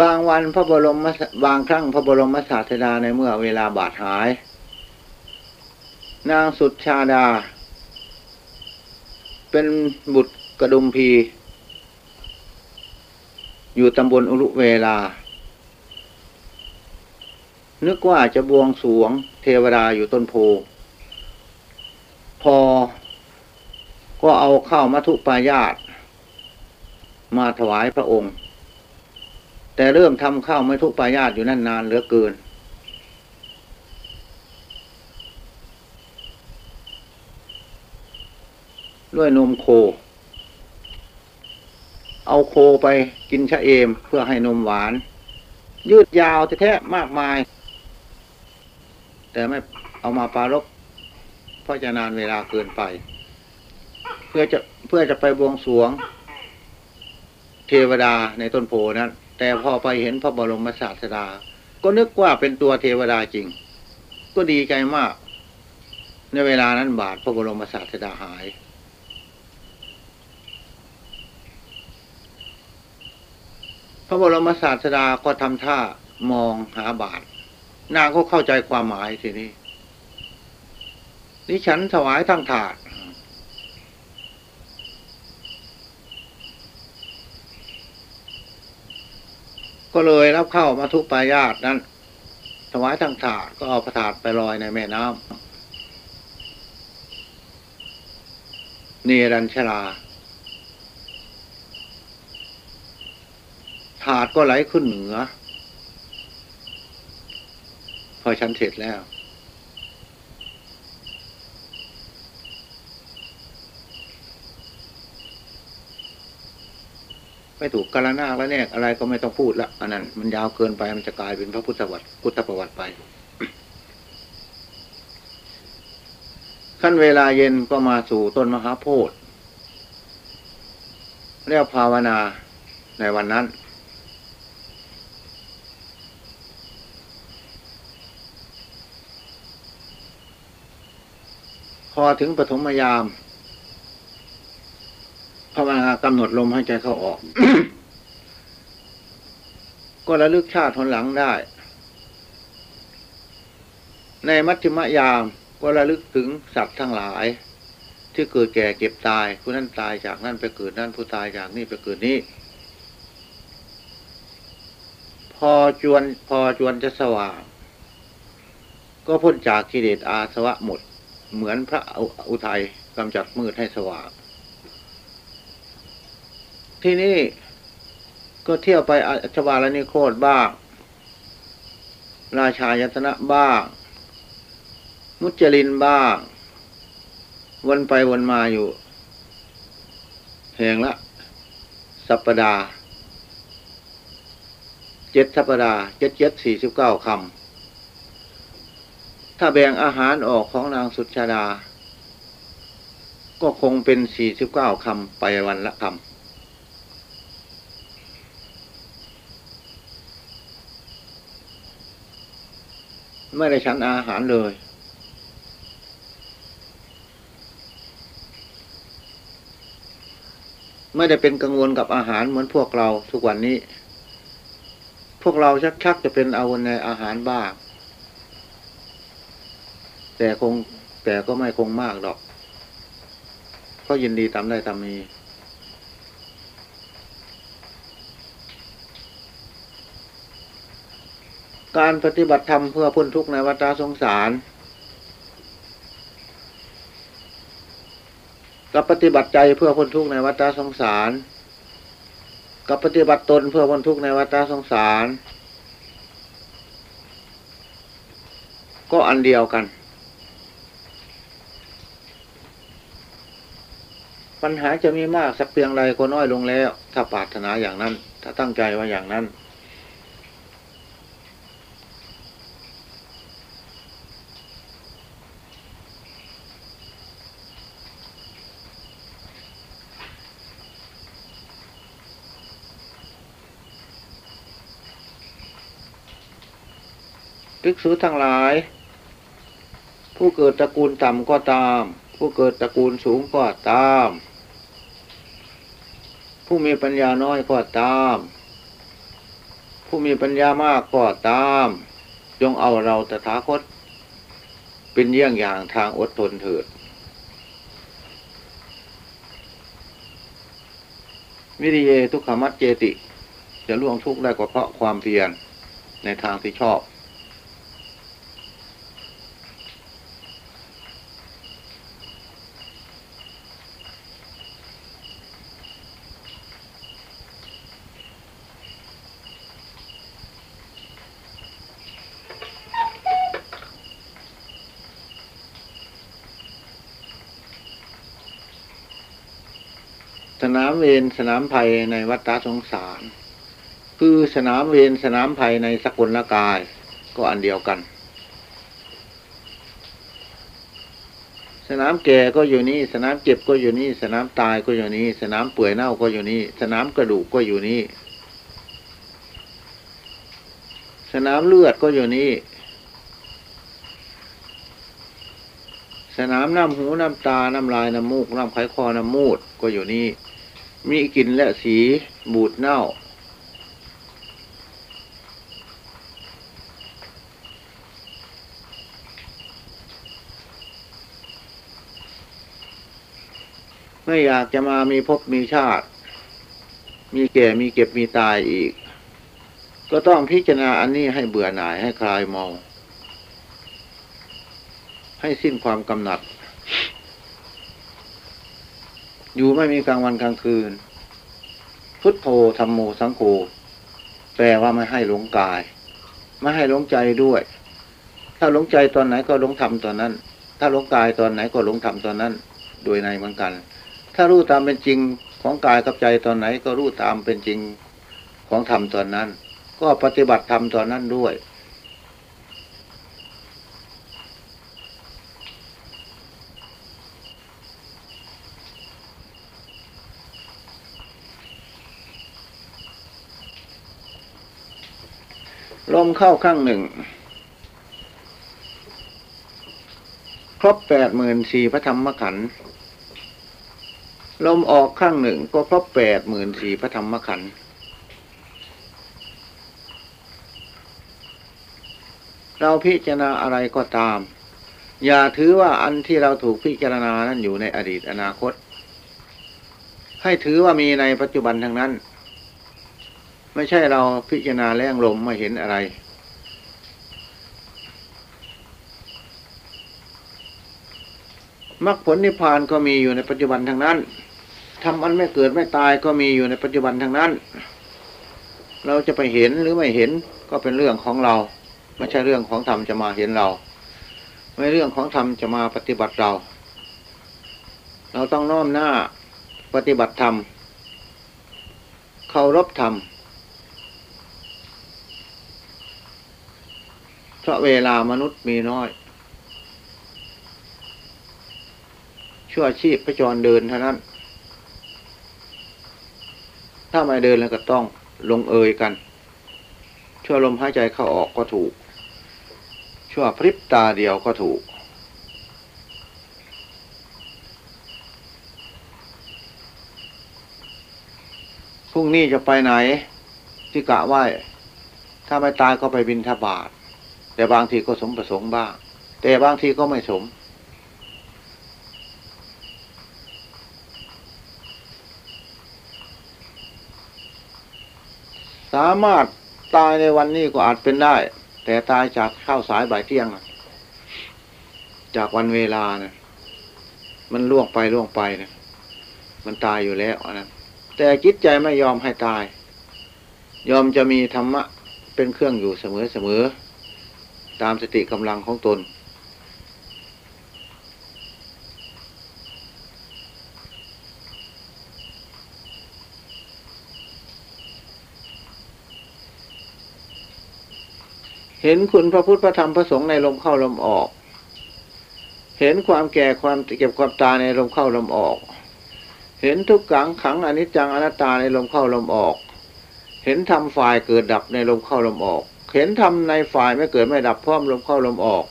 บางวันพระบรมบางครั้งพระบรมศาสดาในเมื่อเวลาบาดหาย นางสุดชาดา เป็นบุตรกระดุมพี อยู่ตำบลอุรุเวลา นึกว่าจะบวงสวงเทวดาอยู่ต้นโพ พอ ก็เอาเข้ามัทุปายาตมาถวายพระองค์ แต่เริ่มทำข้าวไม่ทุปายาตอยู่นั่นนานเหลือเกิน ด้วยนมโค เอาโคไปกินชะเอมเพื่อให้นมหวาน ยืดยาวแท้ๆมากมาย แต่ไม่เอามาปารบเพราะจะนานเวลาเกินไป เพื่อจะเพื่อจะไปบวงสรวง เทวดาในต้นโพนั้น แต่พอไปเห็นพระบรมศาสดา ก็นึกว่าเป็นตัวเทวดาจริง ก็ดีใจมาก ในเวลานั้นบาทพระบรมศาสดาหาย พระบรมศาสดาก็ทำท่ามองหาบาท นางก็เข้าใจความหมายทีนี้ นี่ฉันถวายทั้งถาด ก็เลยรับเข้ามาทุกปายาตนั้นถวายทั้งถาดก็เอาพระถาดไปลอยในแม่น้ำเนรัญชลาถาดก็ไหลขึ้นเหนือ พอฉันเสร็จแล้ว ไม่ถูกกาลนาแล้วเนี่ยอะไรก็ไม่ต้องพูดละอันนั้นมันยาวเกินไปมันจะกลายเป็นพระพุทธวัตรพุทธประวัติไป ขั้นเวลาเย็นก็มาสู่ต้นมหาโพธิ์เรียกภาวนาในวันนั้น พอถึงปฐมยาม ภาวนากำหนดลมหายใจเข้าออก ก็ระลึกชาติทนหลังได้ ในมัชฌิมยามก็ระลึกถึงสัตว์ทั้งหลาย ที่เกิดแก่เก็บตายผู้นั้นตายจากนั่นไปเกิดนั่นผู้ตายจากนี่ไปเกิดนี้พอจวนพอจวนจะสว่าง ก็พ้นจากกิเลสอาสวะหมด เหมือนพระอุทัยกำจัดมืดให้สว่าง ที่นี่ก็เที่ยวไปอัชวาลนิโคตบ้าง ราชายตนะบ้าง มุจลินบ้าง วนไปวนมาอยู่แห่งละ สัปปดาห์เจ็ดสัปดาห์เจ็ดเจ็ดสี่สิบเก้าคำ ถ้าแบ่งอาหารออกของนางสุชาดา ก็คงเป็นสี่สิบเก้าคำไปวันละคำ ไม่ได้ฉันอาหารเลย ไม่ได้เป็นกังวลกับอาหารเหมือนพวกเราทุกวันนี้ พวกเราชักๆจะเป็นเอาในอาหารบ้างแต่คงแต่ก็ไม่คงมากดอก ก็ยินดีตามได้ตามมี การปฏิบัติธรรมเพื่อพ้นทุกข์ในวัฏสงสาร กับปฏิบัติใจเพื่อพ้นทุกข์ในวัฏสงสาร กับปฏิบัติตนเพื่อพ้นทุกข์ในวัฏสงสาร ก็อันเดียวกัน ปัญหาจะมีมากสักเพียงไรก็น้อยลงแล้ว ถ้าปรารถนาอย่างนั้น ถ้าตั้งใจว่าอย่างนั้น ภิกษุทั้งหลาย ผู้เกิดตระกูลต่ำก็ตาม ผู้เกิดตระกูลสูงก็ตาม ผู้มีปัญญาน้อยก็ตาม ผู้มีปัญญามากก็ตาม จงเอาเราตถาคต เป็นเยี่ยงอย่างทางอดทนเถิดวิริเยทุกขมัดเจติ จะล่วงทุกข์ได้ก็เพราะความเพียรในทางที่ชอบ เวรสนามภัยในวัฏสงสาร คือสนามเวรสนามภัยในสกุลกาย ก็อันเดียวกัน สนามแก่ก็อยู่นี่ สนามเจ็บก็อยู่นี่ สนามตายก็อยู่นี่ สนามเปื่อยเน่าก็อยู่นี่ สนามกระดูกก็อยู่นี่ สนามเลือดก็อยู่นี่สนามน้ำหูน้ำตา น้ำลาย น้ำมูก น้ำไขคอ น้ำมูด ก็อยู่นี่ มีกลิ่นและสีบูดเน่า ไม่อยากจะมามีพบมีชาติ มีแก่มีเก็บมีตายอีก ก็ต้องพิจารณาอันนี้ให้เบื่อหน่ายให้คลายเมา ให้สิ้นความกำหนัด อยู่ไม่มีกลางวันกลางคืน พุทโธธรรมโมสังโฆแปลว่าไม่ให้หลงกาย ไม่ให้หลงใจด้วย ถ้าหลงใจตอนไหนก็หลงธรรมตอนนั้น ถ้าหลงกายตอนไหนก็หลงธรรมตอนนั้น โดยในเหมือนกัน ถ้ารู้ตามเป็นจริงของกายกับใจตอนไหนก็รู้ตามเป็นจริงของธรรมตอนนั้น ก็ปฏิบัติธรรมตอนนั้นด้วย ลมเข้าข้างหนึ่ง ครบแปดหมื่นสี่พระธรรมขันธ์ลมออกข้างหนึ่งก็ครบแปดหมื่นสี่พระธรรมขันธ์เราพิจารณาอะไรก็ตาม อย่าถือว่าอันที่เราถูกพิจารณานั้นอยู่ในอดีตอนาคต ให้ถือว่ามีในปัจจุบันทั้งนั้น ไม่ใช่เราพิจารณาแรงลมม่เห็นอะไร มรรคผลนิพพานก็มีอยู่ในปัจจุบันทั้งนั้นทำมันไม่เกิดไม่ตายก็มีอยู่ในปัจจุบันทั้งนั้น เราจะไปเห็นหรือไม่เห็นก็เป็นเรื่องของเรา ไม่ใช่เรื่องของธรรมจะมาเห็นเรา ไม่เรื่องของธรรมจะมาปฏิบัติเรา เราต้องน้อมหน้าปฏิบัติธรรมเคารพธรรม เพราะเวลามนุษย์มีน้อย ชั่วชีพพระจรเดินเท่านั้น ถ้าไม่เดินแล้วก็ต้องลงเอยกัน ชั่วลมหายใจเข้าออกก็ถูก ชั่วพริบตาเดียวก็ถูก พรุ่งนี้จะไปไหนที่กะไหวถ้าไม่ตายก็ไปบินทบาท แต่บางทีก็สมประสงค์บ้าง แต่บางทีก็ไม่สม สามารถตายในวันนี้ก็อาจเป็นได้ แต่ตายจากข้าวสายบ่ายเที่ยง จากวันเวลานะมันล่วงไปล่วงไปนะมันตายอยู่แล้วนะแต่จิตใจไม่ยอมให้ตาย ยอมจะมีธรรมะเป็นเครื่องอยู่เสมอเสมอ ตามสติกำลังของตน เห็นคุณพระพุทธพระธรรมพระสงฆ์ในลมเข้าลมออก เห็นความแก่ความเก็บความตายในลมเข้าลมออก เห็นทุกขังขังอนิจจังอนัตตาในลมเข้าลมออก เห็นทำฝ่ายเกิดดับในลมเข้าลมออก เห็นธรรมในฝ่ายไม่เกิดไม่ดับพร้อมลมเข้าลมออก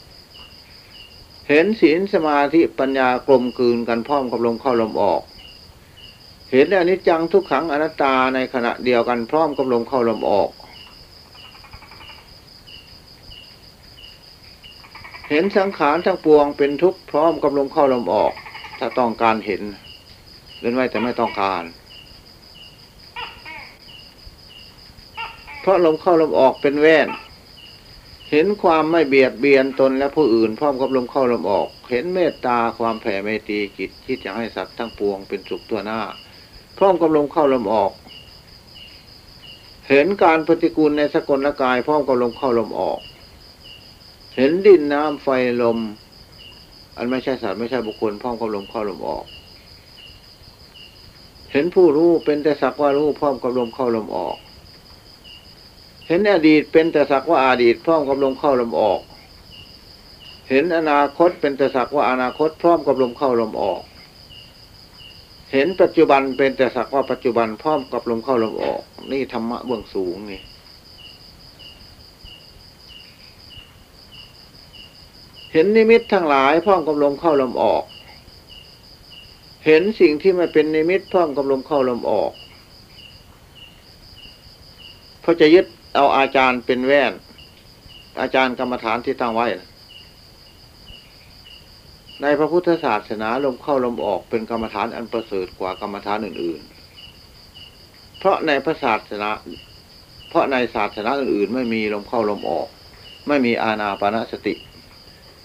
เห็นศีลสมาธิปัญญากลมกลืนกันพร้อมกับลมเข้าลมออก เห็นอนิจจังทุกขังอนัตตาในขณะเดียวกันพร้อมกับลมเข้าลมออก เห็นสังขารทั้งปวงเป็นทุกข์พร้อมกับลมเข้าลมออก ถ้าต้องการเห็นเล่นไว้แต่ไม่ต้องการ เพราะลมเข้าลมออกเป็นแว่น เห็นความไม่เบียดเบียนตนและผู้อื่น พร้อมกับลมเข้าลมออก เห็นเมตตาความแผ่เมตรีจิตที่จะให้สัตว์ทั้งปวงเป็นสุขตัวหน้า พร้อมกับลมเข้าลมออก เห็นการปฏิกูลในสกลกาย พร้อมกับลมเข้าลมออก เห็นดินน้ำไฟลม อันไม่ใช่สัตว์ไม่ใช่บุคคล พร้อมกับลมเข้าลมออกเห็นผู้รู้เป็นแต่สักว่ารู้พร้อมกับลมเข้าลมออก เห็นอดีตเป็นแต่สักว่าอาดีตพร้อมกับลมเข้าลมออก เห็นอนาคตเป็นแต่สักว่าอนาคตพร้อมกับลมเข้าลมออก เห็นปัจจุบันเป็นแต่สักว่าปัจจุบันพร้อมกับลมเข้าลมออก นี่ธรรมะเบื้องสูงนี่เห็นนิมิตทั้งหลายพร้อมกับลมเข้าลมออก เห็นสิ่งที่ไม่เป็นนิมิตพร้อมกับลมเข้าลมออก เพราะจะยึด เอาอาจารย์เป็นแว่น อาจารย์กรรมฐานที่ตั้งไว้ ในพระพุทธศาสนาลมเข้าลมออกเป็นกรรมฐานอันประเสริฐกว่ากรรมฐานอื่น ๆ เพราะในพระศาสนา เพราะในศาสนาอื่น ๆ ไม่มีลมเข้าลมออก ไม่มีอาณาปณะสติ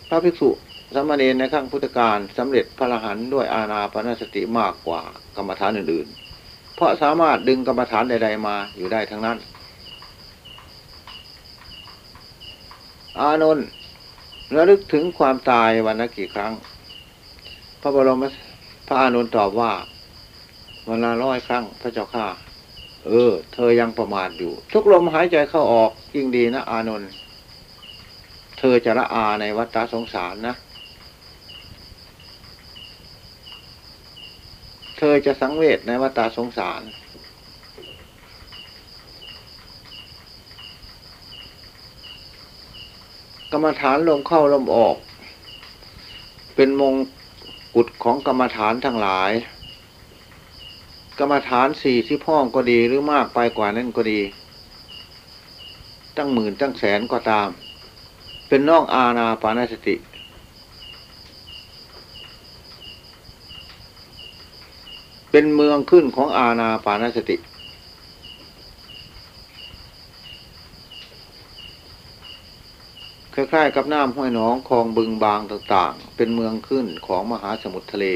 พระภิกษุสมณีในขั้งพุทธการสำเร็จพระรหันด้วยอาณาปณสติมากกว่ากรรมฐานอื่น ๆ เพราะสามารถดึงกรรมฐานใด ๆ มาอยู่ได้ทั้งนั้น อานนท์ระลึกถึงความตายวันละกี่ครั้ง พระบรมพระอานนท์ตอบว่าวันละร้อยครั้งพระเจ้าข้าเออ เธอยังประมาทอยู่ ทุกลมหายใจเข้าออกยิ่งดีนะ อานนท์เธอจะละอาในวัฏสงสารนะ เธอจะสังเวชในวัฏสงสาร กรรมฐานลมเข้าลมออก เป็นมงกุฎของกรรมฐานทั้งหลาย กรรมฐานสี่ที่พ่องก็ดีหรือมากไปกว่านั้นก็ดี ตั้งหมื่นตั้งแสนก็ตาม เป็นนอกอาณาปานสติ เป็นเมืองขึ้นของอาณาปานสติ คล้ายๆ กับน้ำห้วยหนองคลองบึงบางต่างๆ เป็นเมืองขึ้นของมหาสมุทรทะเล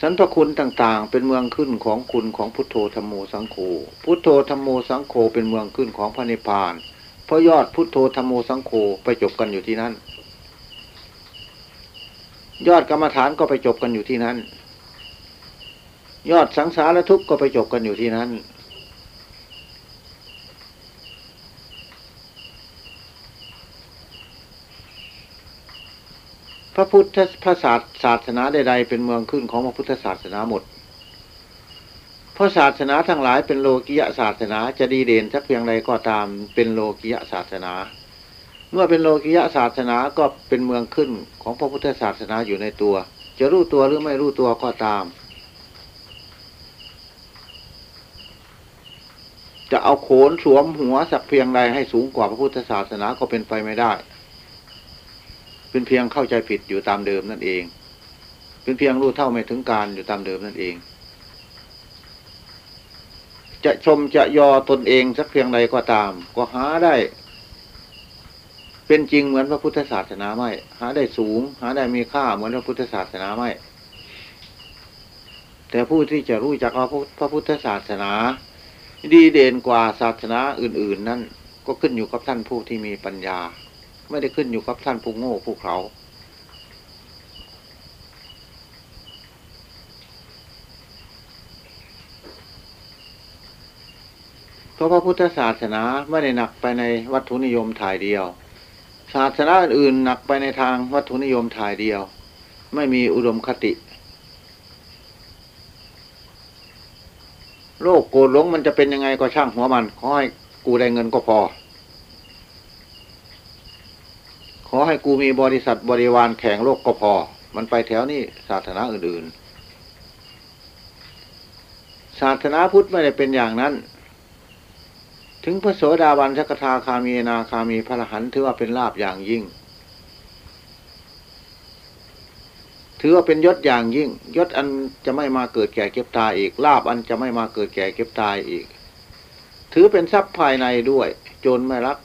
สันพคุณต่างๆ เป็นเมืองขึ้นของคุณของพุทโธธรรมโมสังโฆพุทโธธรรมโมสังโฆเป็นเมืองขึ้นของพระนิพพาน เพราะยอดพุทโธธรรมโมสังโฆไปจบกันอยู่ที่นั่น ยอดกรรมฐานก็ไปจบกันอยู่ที่นั้นยอดสังสารทุกข์ก็ไปจบกันอยู่ที่นั้น ระพุทธพระศาสศาสนาใดๆเป็นเมืองขึ้นของพระพุทธศาสนาหมด เพราะศาสนาทั้งหลายเป็นโลกิยศาสนาจะดีเด่นสักเพียงใดก็ตามเป็นโลกิยศาสนา เมื่อเป็นโลกิยศาสนาก็เป็นเมืองขึ้นของพระพุทธศาสนาอยู่ในตัว จะรู้ตัวหรือไม่รู้ตัวก็ตาม จะเอาโขนสวมหัวสักเพียงใดให้สูงกว่าพระพุทธศาสนาก็เป็นไปไม่ได้ เป็นเพียงเข้าใจผิดอยู่ตามเดิมนั่นเอง เป็นเพียงรู้เท่าไม่ถึงการอยู่ตามเดิมนั่นเอง จะชมจะยอตนเองสักเพียงใดก็ตาม ก็หาได้ เป็นจริงเหมือนพระพุทธศาสนาไม่ หาได้สูง หาได้มีค่าเหมือนพระพุทธศาสนาไม่ แต่ผู้ที่จะรู้จักพระพุทธศาสนา ดีเด่นกว่าศาสนาอื่น ๆ นั้นก็ขึ้นอยู่กับท่านผู้ที่มีปัญญา ไม่ได้ขึ้นอยู่กับท่านผู้โง่ผู้เขาเพราะพระพุทธศาสนาไม่ได้หนักไปในวัตถุนิยมถ่ายเดียว ศาสนาอื่นหนักไปในทางวัตถุนิยมถ่ายเดียว ไม่มีอุดมคติ โลกโกรธหลงมันจะเป็นยังไงก็ช่างหัวมันขอให้กูได้เงินก็พอ ขอให้กูมีบริษัทบริวารแข่งโลกก็พอ มันไปแถวนี้ศาสนาอื่นๆ ศาสนาพุทธไม่ได้เป็นอย่างนั้น ถึงพระโสดาบันสกทาคามีนาคามีพระหันถือว่าเป็นลาบอย่างยิ่ง ถือว่าเป็นยศอย่างยิ่ง ยศอันจะไม่มาเกิดแก่เก็บตายอีก ลาบอันจะไม่มาเกิดแก่เก็บตายอีก ถือเป็นทรัพย์ภายในด้วย โจรไม่รัก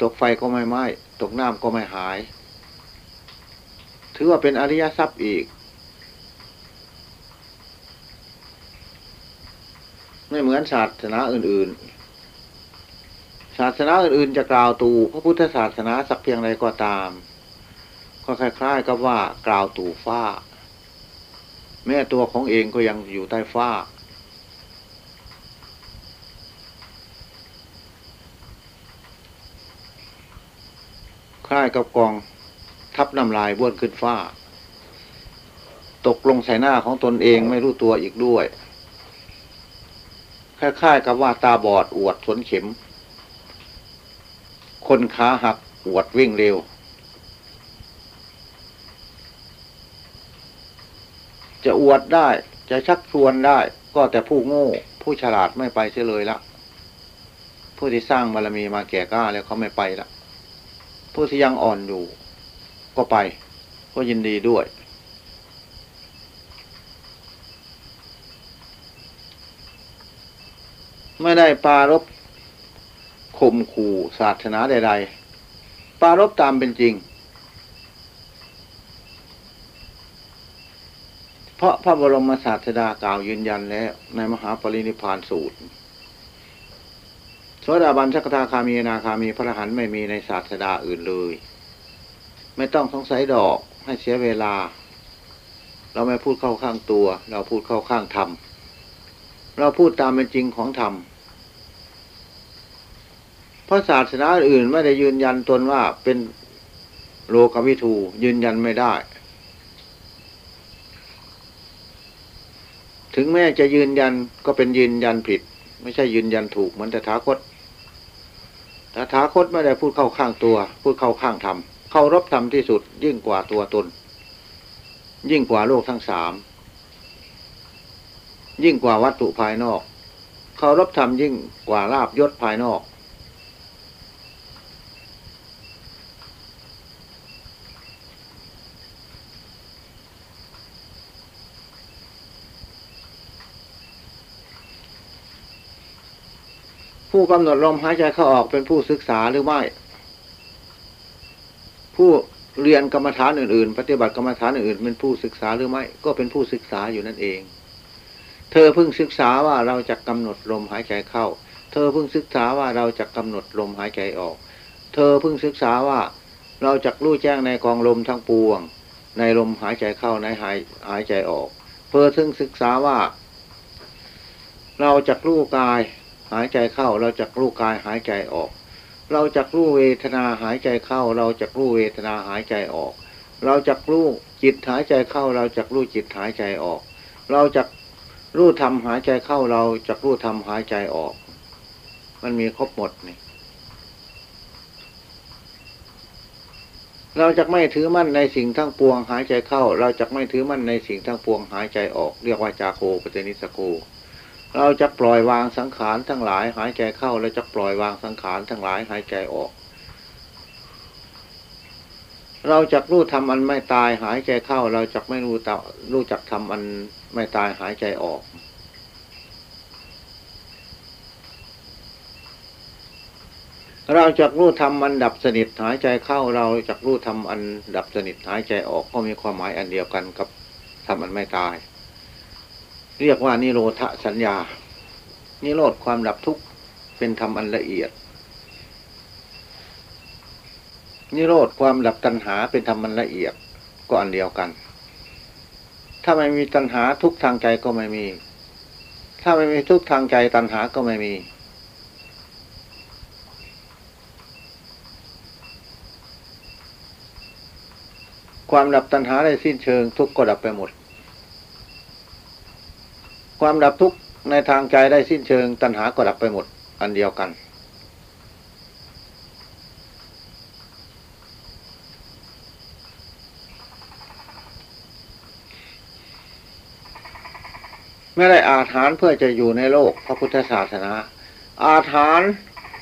ตกไฟก็ไม่ไหม้ตกน้ำก็ไม่หาย ถือว่าเป็นอริยทรัพย์อีก ไม่เหมือนศาสนาอื่น ๆ ศาสนาอื่น ๆ จะกล่าวตู พระพุทธศาสนาสักเพียงใดก็ตาม ก็คล้าย ๆ กับว่ากล่าวตู่ฟ้า แม่ตัวของเองก็ยังอยู่ใต้ฟ้า ค ล้ายกับกองทับน้ำลายบ้วนขึ้นฟ้า ตกลงใส่หน้าของตนเองไม่รู้ตัวอีกด้วย คล้ายๆกับว่าตาบอดอวดสนเข็ม คนขาหักอวดวิ่งเร็ว จะอวดได้จะชักชวนได้ก็แต่ผู้โง่ ผู้ฉลาดไม่ไปเสียเลยละผู้ที่สร้างบารมีมาแก่กล้าแล้วเขาไม่ไปละ ผู้ที่ยังอ่อนอยู่ ก็ไป ก็ยินดีด้วย ไม่ได้ปารบข่มขู่ศาสนาใด ๆ ปารบตามเป็นจริง เพราะพระบรมศาสดากล่าวยืนยันแล้วในมหาปรินิพพานสูตร โสดาบันสักทาคามีนาคามีพระรหันไม่มีในศาสดาอื่นเลย ไม่ต้องสงสัยดอกให้เสียเวลา เราไม่พูดเข้าข้างตัว เราพูดเข้าข้างธรรมเราพูดตามเป็นจริงของธรรมเพราะศาสนาอื่นไม่ได้ยืนยันตนว่าเป็นโลกวิทูยืนยันไม่ได้ ถึงแม้จะยืนยันก็เป็นยืนยันผิด ไม่ใช่ยืนยันถูกเหมือนแต่ถาคต ตถาคตไม่ได้พูดเข้าข้างตัว พูดเข้าข้างธรรมเคารพธรรมที่สุดยิ่งกว่าตัวตน ยิ่งกว่าโลกทั้งสามยิ่งกว่าวัตถุภายนอกเคารพธรรมยิ่งกว่าลาบยศภายนอก ผู้กำหนดลมหายใจเข้าออกเป็นผู้ศึกษาหรือไม่ ผู้เรียนกรรมฐานอื่นๆ ปฏิบัติกรรมฐานอื่นๆเป็นผู้ศึกษาหรือไม่ ก็เป็นผู้ศึกษาอยู่นั่นเอง เธอเพิ่งศึกษาว่าเราจะกำหนดลมหายใจเข้า เธอเพิ่งศึกษาว่าเราจะกำหนดลมหายใจออก เธอเพิ่งศึกษาว่าเราจะรู้แจ้งในกองลมทั้งปวง ในลมหายใจเข้าในหายหายใจออก เพื่อถึงศึกษาว่า เราจะรู้กาย หายใจเข้าเราจะรู้กายหายใจออก เราจะรู้เวทนาหายใจเข้า เราจะรู้เวทนาหายใจออก เราจะรู้จิตหายใจเข้า เราจะรู้จิตหายใจออก เราจะรู้ทำหายใจเข้าเราจะรู้ทำหายใจออก มันมีครบหมดนี่เราจะไม่ถือมั่นในสิ่งทั้งปวงหายใจเข้า เราจะไม่ถือมั่นในสิ่งทั้งปวงหายใจออก เรียกว่าจาโคปเตนิสโก เราจะปล่อยวางสังขารทั้งหลาย หายใจเข้าเราจะปล่อยวางสังขารทั้งหลาย หายใจออก เราจะรู้ทำอันไม่ตาย หายใจเข้า เราจะไม่รู้ตรู้จักทำอันไม่ตายหายใจออก เราจะรู้ทำอันดับสนิทหายใจเข้า เราจะรู้ทำอันดับสนิทหายใจออกก็มีความหมายอันเดียวกันกับทำอันไม่ตาย เรียกว่านิโรธสัญญา นิโรธความดับทุกข์เป็นธรรมอันละเอียด นิโรธความดับตัณหาเป็นธรรมอันละเอียดก็อันเดียวกัน ถ้าไม่มีตัณหาทุกทางใจก็ไม่มี ถ้าไม่มีทุกทางใจตัณหาก็ไม่มีความดับตัณหาได้สิ้นเชิงทุกก็ดับไปหมด ความดับทุกข์ในทางใจได้สิ้นเชิง ตัณหาก็ดับไปหมด อันเดียวกัน ไม่ได้อาถานเพื่อจะอยู่ในโลกพระพุทธศาสนา อาถาน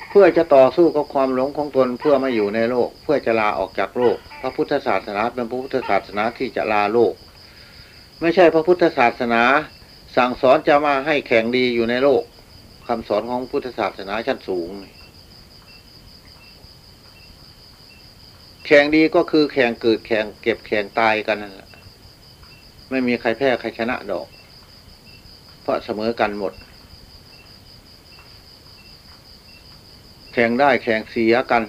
เพื่อจะต่อสู้กับความหลงของตนเพื่อมาอยู่ในโลก เพื่อจะลาออกจากโลก พระพุทธศาสนาเป็นพระพุทธศาสนาที่จะลาโลก ไม่ใช่พระพุทธศาสนา สั่งสอนจะมาให้แข่งดีอยู่ในโลกคำสอนของพุทธศาสนาชั้นสูง แข่งดีก็คือแข่งเกิดแข่งเก็บแข่งตายกันนั่นแหละไม่มีใครแพ้ใครชนะดอก เพราะเสมอกันหมด แข่งได้แข่งเสียกัน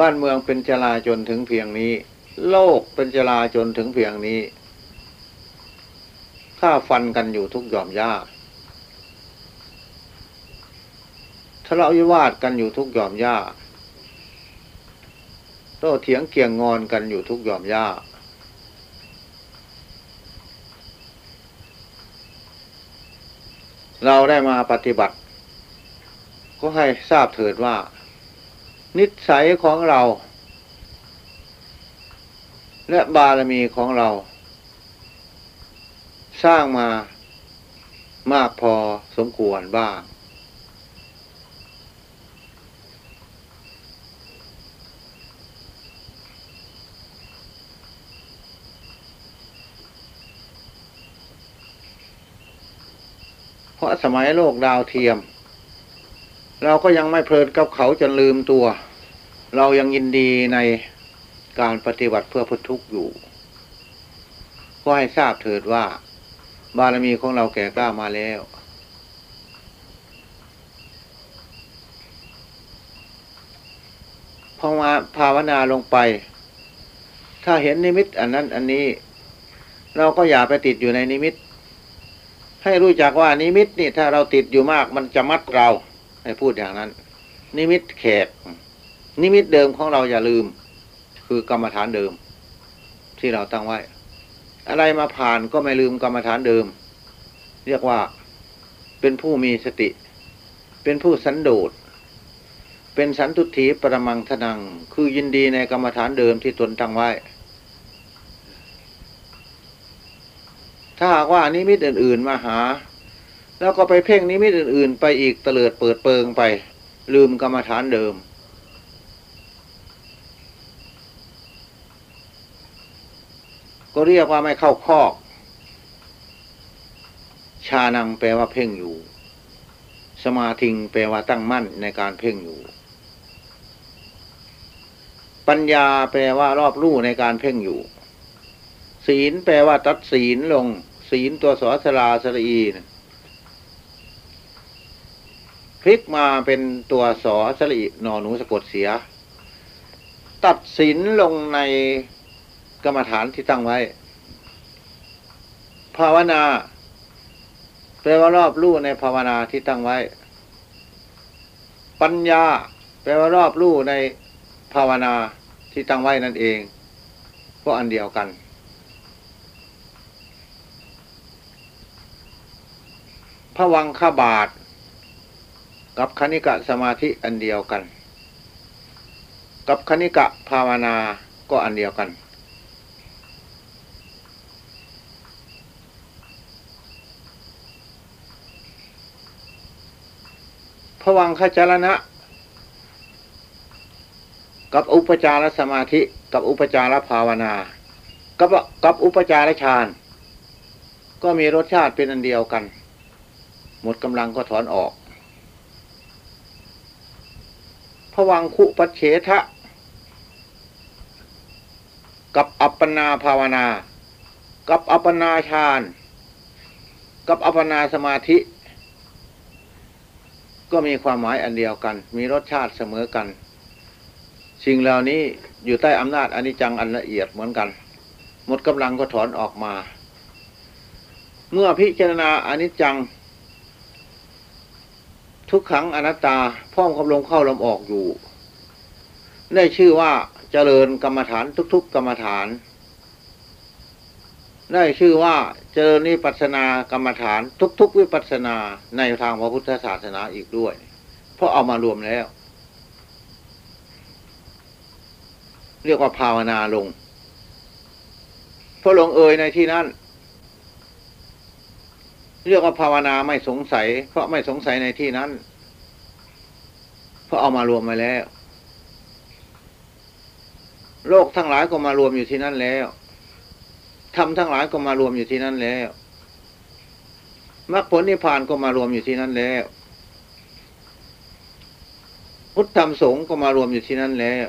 บ้านเมืองเป็นจลาจนถึงเพียงนี้ โลกเป็นจลาจนถึงเพียงนี้ฆ่าฟันกันอยู่ทุกหย่อมย่าทะเลาะวิวาทกันอยู่ทุกหย่อมย่าโต้เถียงเกี่ยงงอนกันอยู่ทุกหย่อมย่าเราได้มาปฏิบัติ ก็ให้ทราบเถิดว่า นิสัยของเรา และบารมีของเรา สร้างมามากพอสมควรบ้าง เพราะสมัยโลกดาวเทียม เราก็ยังไม่เพลินกับเขาจนลืมตัว เรายังยินดีในการปฏิบัติเพื่อพุททุกข์อยู่ ก็ให้ทราบเถิดว่า บารมีของเราแก่กล้ามาแล้ว พอมาภาวนาลงไป ถ้าเห็นนิมิตอันนั้นอันนี้ เราก็อย่าไปติดอยู่ในนิมิต ให้รู้จักว่านิมิตนี่ถ้าเราติดอยู่มากมันจะมัดเรา ให้พูดอย่างนั้น นิมิตแขก นิมิตเดิมของเราอย่าลืม คือกรรมฐานเดิม ที่เราตั้งไว้ อะไรมาผ่านก็ไม่ลืมกรรมฐานเดิม เรียกว่าเป็นผู้มีสติ เป็นผู้สันโดษเป็นสันตุถีปรมังทนัง คือยินดีในกรรมฐานเดิมที่ตนตั้งไว้ ถ้าหากว่านิมิตอื่น ๆ มาหา แล้วก็ไปเพ่งนิมิตอื่น ๆ ไปอีกเตลิดเปิดเปิงไป ลืมกรรมฐานเดิม ก็เรียกว่าไม่เข้าคอก ชานังแปลว่าเพ่งอยู่ สมาธิงแปลว่าตั้งมั่นในการเพ่งอยู่ ปัญญาแปลว่ารอบรู้ในการเพ่งอยู่ ศีลแปลว่าตัดศีลลง ศีลตัวสอสลาสรีนะ พลิกมาเป็นตัวสอสลีนอหนูสะกดเสีย ตัดสินลงในกรรมฐานที่ตั้งไว้ ภาวนาแปลว่ารอบรู้ในภาวนาที่ตั้งไว้ ปัญญาแปลว่ารอบรู้ในภาวนาที่ตั้งไว้นั่นเอง ก็อันเดียวกัน พระวังขบาท กับคณิกะสมาธิอันเดียวกัน กับคณิกะภาวนาก็อันเดียวกัน พวังขจรณะ กับอุปจารสมาธิ กับอุปจารภาวนา กับกับอุปจารฌานก็มีรสชาติเป็นอันเดียวกัน หมดกำลังก็ถอนออก พวังคุปัชเฉทะ กับอัปปนาภาวนา กับอัปปนาฌาน กับอัปปนาสมาธิ ก็มีความหมายอันเดียวกัน มีรสชาติเสมอกัน สิ่งเหล่านี้อยู่ใต้อำนาจอนิจจังอันละเอียดเหมือนกัน หมดกำลังก็ถอนออกมา เมื่อพิจารณาอนิจจัง ทุกขังอนัตตาพ่อมคำลงเข้าลมออกอยู่ ได้ชื่อว่าเจริญกรรมฐานทุก ๆ กรรมฐาน ได้ชื่อว่าเจริญวิปัสสนากรรมฐานทุก ๆ วิปัสสนาในทางพระพุทธศาสนาอีกด้วย เพราะเอามารวมแล้ว เรียกว่าภาวนาลงพราะลงเอยในที่นั้น เรียกว่าภาวนาไม่สงสัย เพราะไม่สงสัยในที่นั้น เพราะเอามารวมมาแล้ว โลกทั้งหลายก็มารวมอยู่ที่นั่นแล้วธรรมทั้งหลายก็มารวมอยู่ที่นั่นแล้วมรรคผลนิพพานก็มารวมอยู่ที่นั่นแล้ว พุทธธรรมสงฆ์ก็มารวมอยู่ที่นั่นแล้ว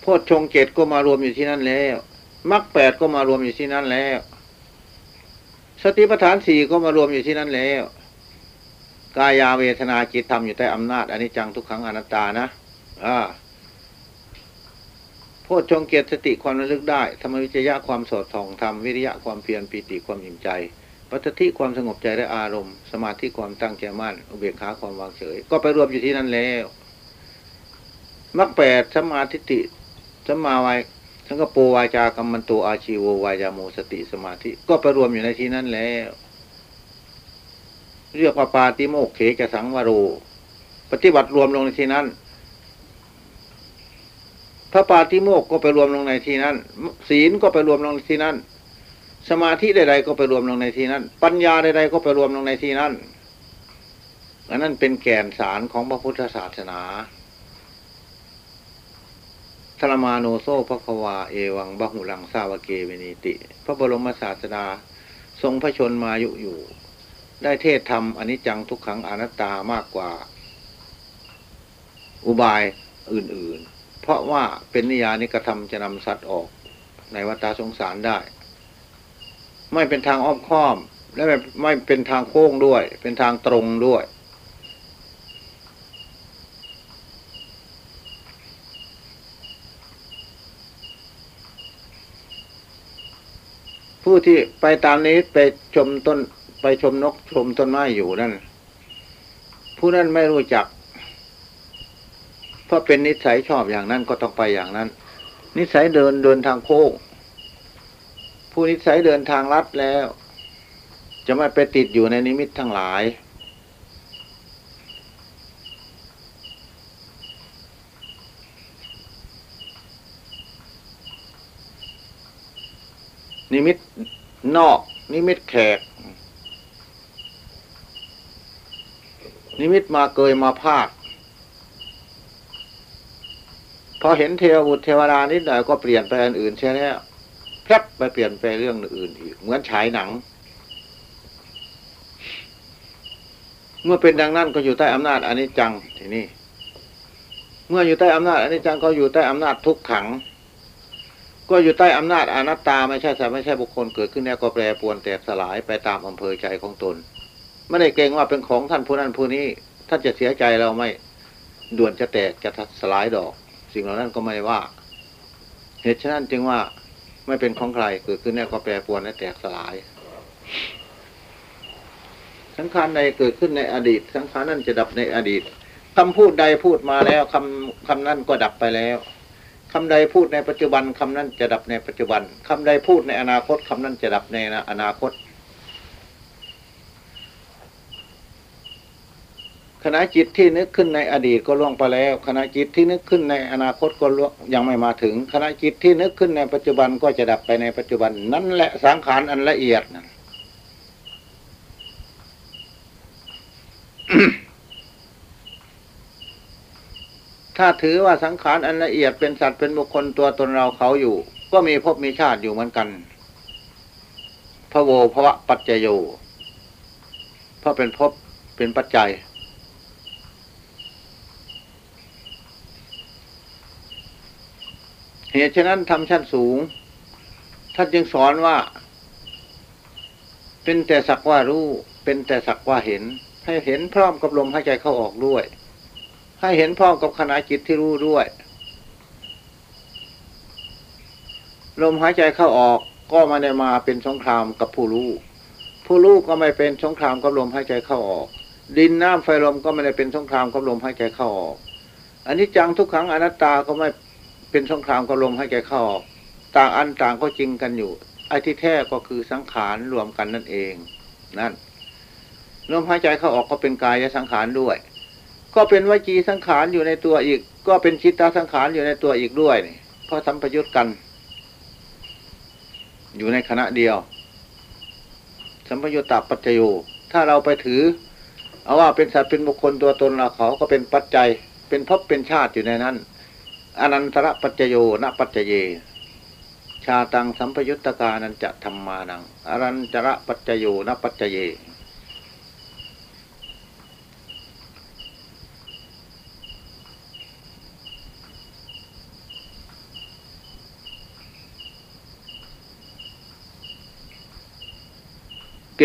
โพชฌงเกตก็มารวมอยู่ที่นั่นแล้ว มรรคแปดก็มารวมอยู่ที่นั่นแล้ว สติปัฏฐานสี่ก็มารวมอยู่ที่นั่นแล้ว กายาเวทนาจิตธรรมอยู่ใต้อำนาจอนิจจังทุกขังอนัตตานะอ่าโพชฌงเกียรติสติความระลึกได้ธรรมวิจยะความสดท่องธรรมวิริยะความเพียรปีติความอิ่มใจปัจจิความสงบใจและอารมณ์ สมาธิความตั้งใจมั่นอุเบกขาความวางเฉย ก็ไปรวมอยู่ที่นั่นแล้วมรรคแปดสมาธิติสมาวัย ทั้งกโปวาจากรรมันโตอาชีโววายาโมสติสมาธิ ก็ไปรวมอยู่ในที่นั้นแล้ว เรียกว่าปาติโมกเขกสังวโร ปฏิบัติรวมลงในที่นั้นพระปาติโมกก็ไปรวมลงในที่นั้น ศีลก็ไปรวมลงในที่นั้น สมาธิใดๆก็ไปรวมลงในที่นั้น ปัญญาใดๆก็ไปรวมลงในที่นั้นอันนั้นเป็นแก่นสารของพระพุทธศาสนา ธรมาโนโซภควาเอวังบะหุลังสาวเกเวนิติ พระบรมศาสดาทรงพระชนมายุอยู่ ได้เทศธรรมอนิจจังทุกขังอนัตตามากกว่า อุบายอื่นๆ เพราะว่าเป็นนิยานิกระทำจะนำสัตว์ออก ในวัฏสงสารได้ ไม่เป็นทางอ้อมค้อม และไม่เป็นทางโค้งด้วย เป็นทางตรงด้วย ผู้ที่ไปตามนี้ไปชมต้น ไปชมนกชมต้นไม้อยู่นั่น ผู้นั้นไม่รู้จัก เพราะเป็นนิสัยชอบอย่างนั้นก็ต้องไปอย่างนั้น นิสัยเดินเดินทางโค้งผู้นิสัยเดินทางลัดแล้ว จะไม่ไปติดอยู่ในนิมิตทั้งหลาย นิมิตนอก นิมิตแขก นิมิตมาเกยมาภาคพอเห็นเทวบุตรเทวดานิดหน่อยก็เปลี่ยนไปอันอื่นใช่แล้วพลับไปเปลี่ยนไปเรื่องอื่นอีก เหมือนฉายหนัง เมื่อเป็นดังนั้นก็อยู่ใต้อำนาจอนิจจังทีนี้เมื่ออยู่ใต้อำนาจอนิจจังก็อยู่ใต้อำนาจทุกขัง ก็อยู่ใต้อำนาจอนัตตาไม่ใช่สัตว์ไม่ใช่บุคคลเกิดขึ้นแล้วก็แปรปวนแตกสลายไปตามอำเภอใจของตน ไม่ได้เกรงว่าเป็นของท่านผู้นั้นผู้นี้ ท่านจะเสียใจเราไม่ด่วนจะแตกจะสลายดอก สิ่งเหล่านั้นก็ไม่ได้ว่า เหตุฉะนั้นจึงว่าไม่เป็นของใครเกิดขึ้นแล้วก็แปรปวนและแตกสลาย สังขารใดเกิดขึ้นในอดีต สังขารนั้นจะดับในอดีตคำพูดใดพูดมาแล้วคำคำนั้นก็ดับไปแล้ว คำใดพูดในปัจจุบันคำนั้นจะดับในปัจจุบันคำใดพูดในอนาคตคำนั้นจะดับในอนาคตขณะจิตที่นึกขึ้นในอดีตก็ล่วงไปแล้วขณะจิตที่นึกขึ้นในอนาคตก็ยังไม่มาถึงขณะจิตที่นึกขึ้นในปัจจุบันก็จะดับไปในปัจจุบัน นั่นแหละสังขารอันละเอียดนั่น ถ้าถือว่าสังขารอันละเอียดเป็นสัตว์เป็นบุคคลตัวตนเราเขาอยู่ ก็มีภพมีชาติอยู่เหมือนกันพระโวภวะปัจจโยเพราะเป็นภพเป็นปัจจัย เหตุฉะนั้นทำชั้นสูงท่านจึงสอนว่า เป็นแต่สักว่ารู้ เป็นแต่สักว่าเห็น ให้เห็นพร้อมกับลมหายใจเข้าออกด้วย ให้เห็นพร้อมกับขณะจิตที่รู้ด้วย ลมหายใจเข้าออกก็ไม่ได้มาเป็นสงครามกับผู้รู้ ผู้รู้ก็ไม่เป็นสงครามกับลมหายใจเข้าออก ดินน้ำไฟลมก็ไม่ได้เป็นสงครามกับลมหายใจเข้าออกอันนี้จังทุกครั้งอนัตตาก็ไม่เป็นสงครามกับลมหายใจเข้าออก ต่างอันต่างก็จริงกันอยู่ไอ้ที่แท้ก็คือสังขารรวมกันนั่นเอง นั่นลมหายใจเข้าออกก็เป็นกายสังขารด้วย ก็เป็นวจีสังขารอยู่ในตัวอีก ก็เป็นชิตตาสังขารอยู่ในตัวอีกด้วยนี่เพราะสัมพยุตกัน อยู่ในคณะเดียว สัมปยุตตาปัจจโยถ้าเราไปถือ เอาว่าเป็นสัตว์เป็นบุคคลตัวตนเราเขาก็เป็นปัจจัย เป็นภพเป็นชาติอยู่ในนั้นอนันตระปัจจโยนปัจจเย ชาตังสัมปยุตตกานันจะธรรมานังอรันตระปัจจโยนปัจจเย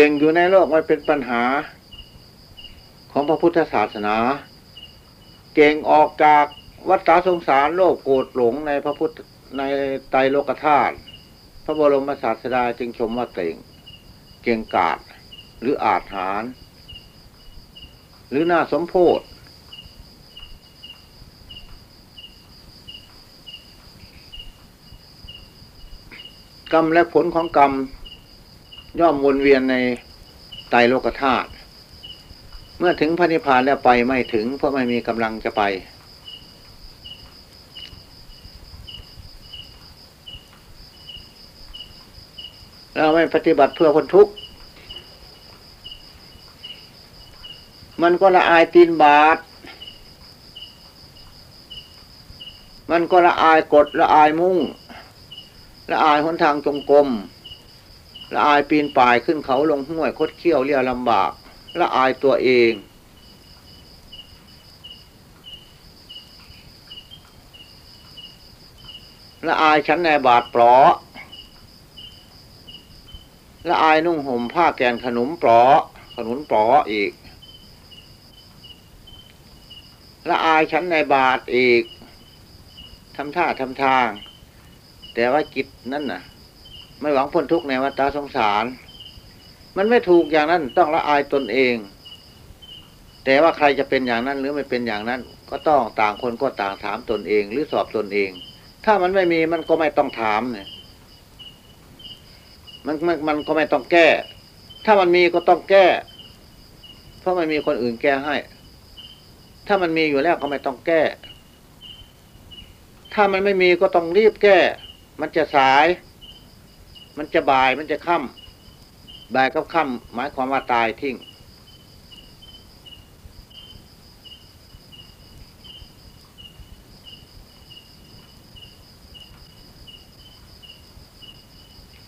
เก่งอยู่ในโลกมันเป็นปัญหา ของพระพุทธศาสนา เก่งออกจากวัฏสงสารโลกโกรธหลงในพระพุทธในไตรโลกธาตุพระบรมศาสดาจึงชมว่าเก่ง เก่งกาจหรืออาจหาร หรือหน่าสมโพธกรรมและผลของกรรม ย่อมวนเวียนในไตรโลกธาตุเมื่อถึงพระนิพพานแล้วไปไม่ถึง เพราะไม่มีกำลังจะไป เราไม่ปฏิบัติเพื่อคนทุกข์ มันก็ละอายตีนบาท มันก็ละอายกดละอายมุ่ง ละอายหนทางจงกรม ละอายปีนป่ายขึ้นเขาลงห้วยคดเคี้ยวเรียลำบากละอายตัวเอง ละอายชั้นในบาดปลอละอายนุ่งห่มผ้าแกนขนมปลอขนุนปลออีก ละอายชั้นในบาทอีกทำท่าทำทาง แต่ว่าจิตนั่นน่ะ ไม่หวังพ้นทุกข์ในวัฏสงสาร มันไม่ถูกอย่างนั้นต้องละอายตนเอง แต่ว่าใครจะเป็นอย่างนั้นหรือไม่เป็นอย่างนั้น ก็ต้องต่างคนก็ต่างถามตนเอง หรือสอบตนเอง ถ้ามันไม่มีมันก็ไม่ต้องถามเนี่ยมันมันมันก็ไม่ต้องแก้ ถ้ามันมีก็ต้องแก้ เพราะมันมีคนอื่นแก้ให้ ถ้ามันมีอยู่แล้วก็ไม่ต้องแก้ ถ้ามันไม่มีก็ต้องรีบแก้ มันจะสาย มันจะบ่ายมันจะค่ำบ่ายกับค่ำหมายความว่าตายทิ้ง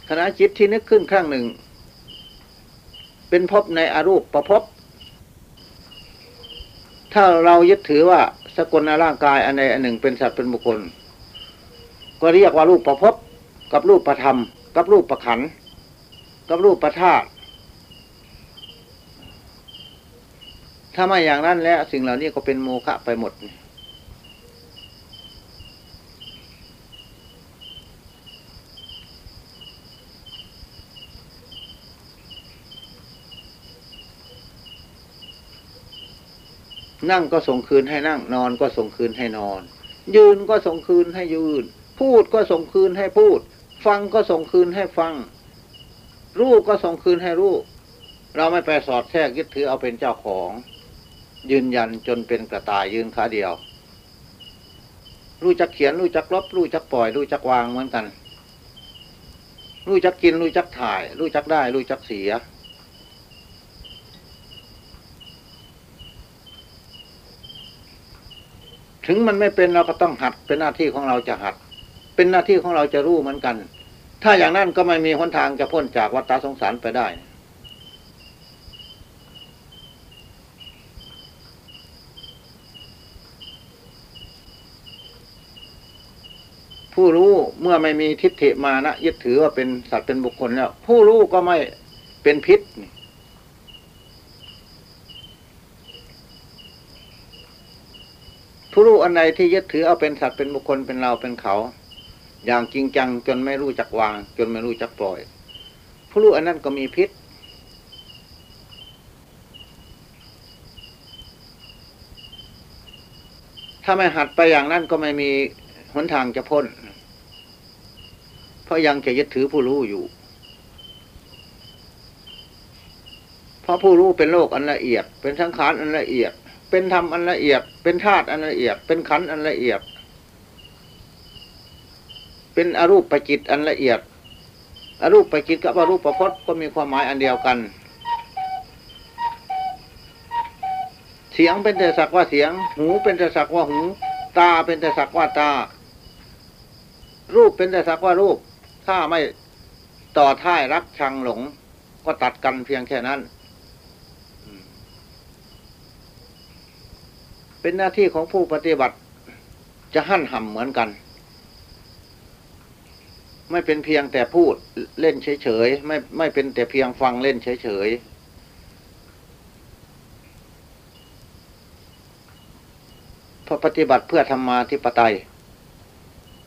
ขณะจิตที่นึกขึ้นครั้งหนึ่ง เป็นพบในอรูปประพบ ถ้าเรายึดถือว่าสกุลร่างกายอันใดอันหนึ่งเป็นสัตว์เป็นบุคคล ก็เรียกว่ารูปประพบกับรูปประธรรม กับรูปประขัน กับรูปประธาตถ้าไม่อย่างนั้นแล้ว สิ่งเหล่านี้ก็เป็นโมฆะไปหมด นั่งก็ส่งคืนให้นั่ง นอนก็ส่งคืนให้นอน ยืนก็ส่งคืนให้ยืน พูดก็ส่งคืนให้พูด ฟังก็ส่งคืนให้ฟัง รูปก็ส่งคืนให้รูปเราไม่ไปสอดแทรกยึดถือเอาเป็นเจ้าของ ยืนยันจนเป็นกระต่ายยืนขาเดียว รู้จักเขียนรู้จักลบรู้จักปล่อย รู้จักวางเหมือนกัน รู้จักกินรู้จักถ่าย รู้จักได้ รู้จักเสียถึงมันไม่เป็นเราก็ต้องหัดเป็นหน้าที่ของเราจะหัด เป็นหน้าที่ของเราจะรู้เหมือนกัน ถ้าอย่างนั้นก็ไม่มีหนทางจะพ้นจากวัฏสงสารไปได้ ผู้รู้เมื่อไม่มีทิฏฐิมานะยึดถือว่าเป็นสัตว์เป็นบุคคลแล้ว ผู้รู้ก็ไม่เป็นพิษผู้รู้อันใดที่ยึดถือเอาเป็นสัตว์เป็นบุคคลเป็นเราเป็นเขา อย่างจริงจังจนไม่รู้จักวาง จนไม่รู้จักปล่อย ผู้รู้อันนั้นก็มีพิษ ถ้าไม่หัดไปอย่างนั้นก็ไม่มีหนทางจะพ้น เพราะยังจะยึดถือผู้รู้อยู่ เพราะผู้รู้เป็นโลกอันละเอียด เป็นสังขารอันละเอียด เป็นธรรมอันละเอียด เป็นธาตุอันละเอียด เป็นขันอันละเอียด เป็นอรูปประจิตอันละเอียด อรูปไปจิตกับอรูปประพจน์ก็มีความหมายอันเดียวกัน เสียงเป็นแต่สักว่าเสียง หูเป็นแต่สักว่าหู ตาเป็นแต่สักว่าตา รูปเป็นแต่สักว่ารูป ถ้าไม่ต่อท้ายรักชังหลง ก็ตัดกันเพียงแค่นั้นเป็นหน้าที่ของผู้ปฏิบัติจะหั่นห่ำเหมือนกัน ไม่เป็นเพียงแต่พูดเล่นเฉยๆไม่ไม่เป็นแต่เพียงฟังเล่นเฉยๆเพราะปฏิบัติเพื่อธรรมาธิปไตย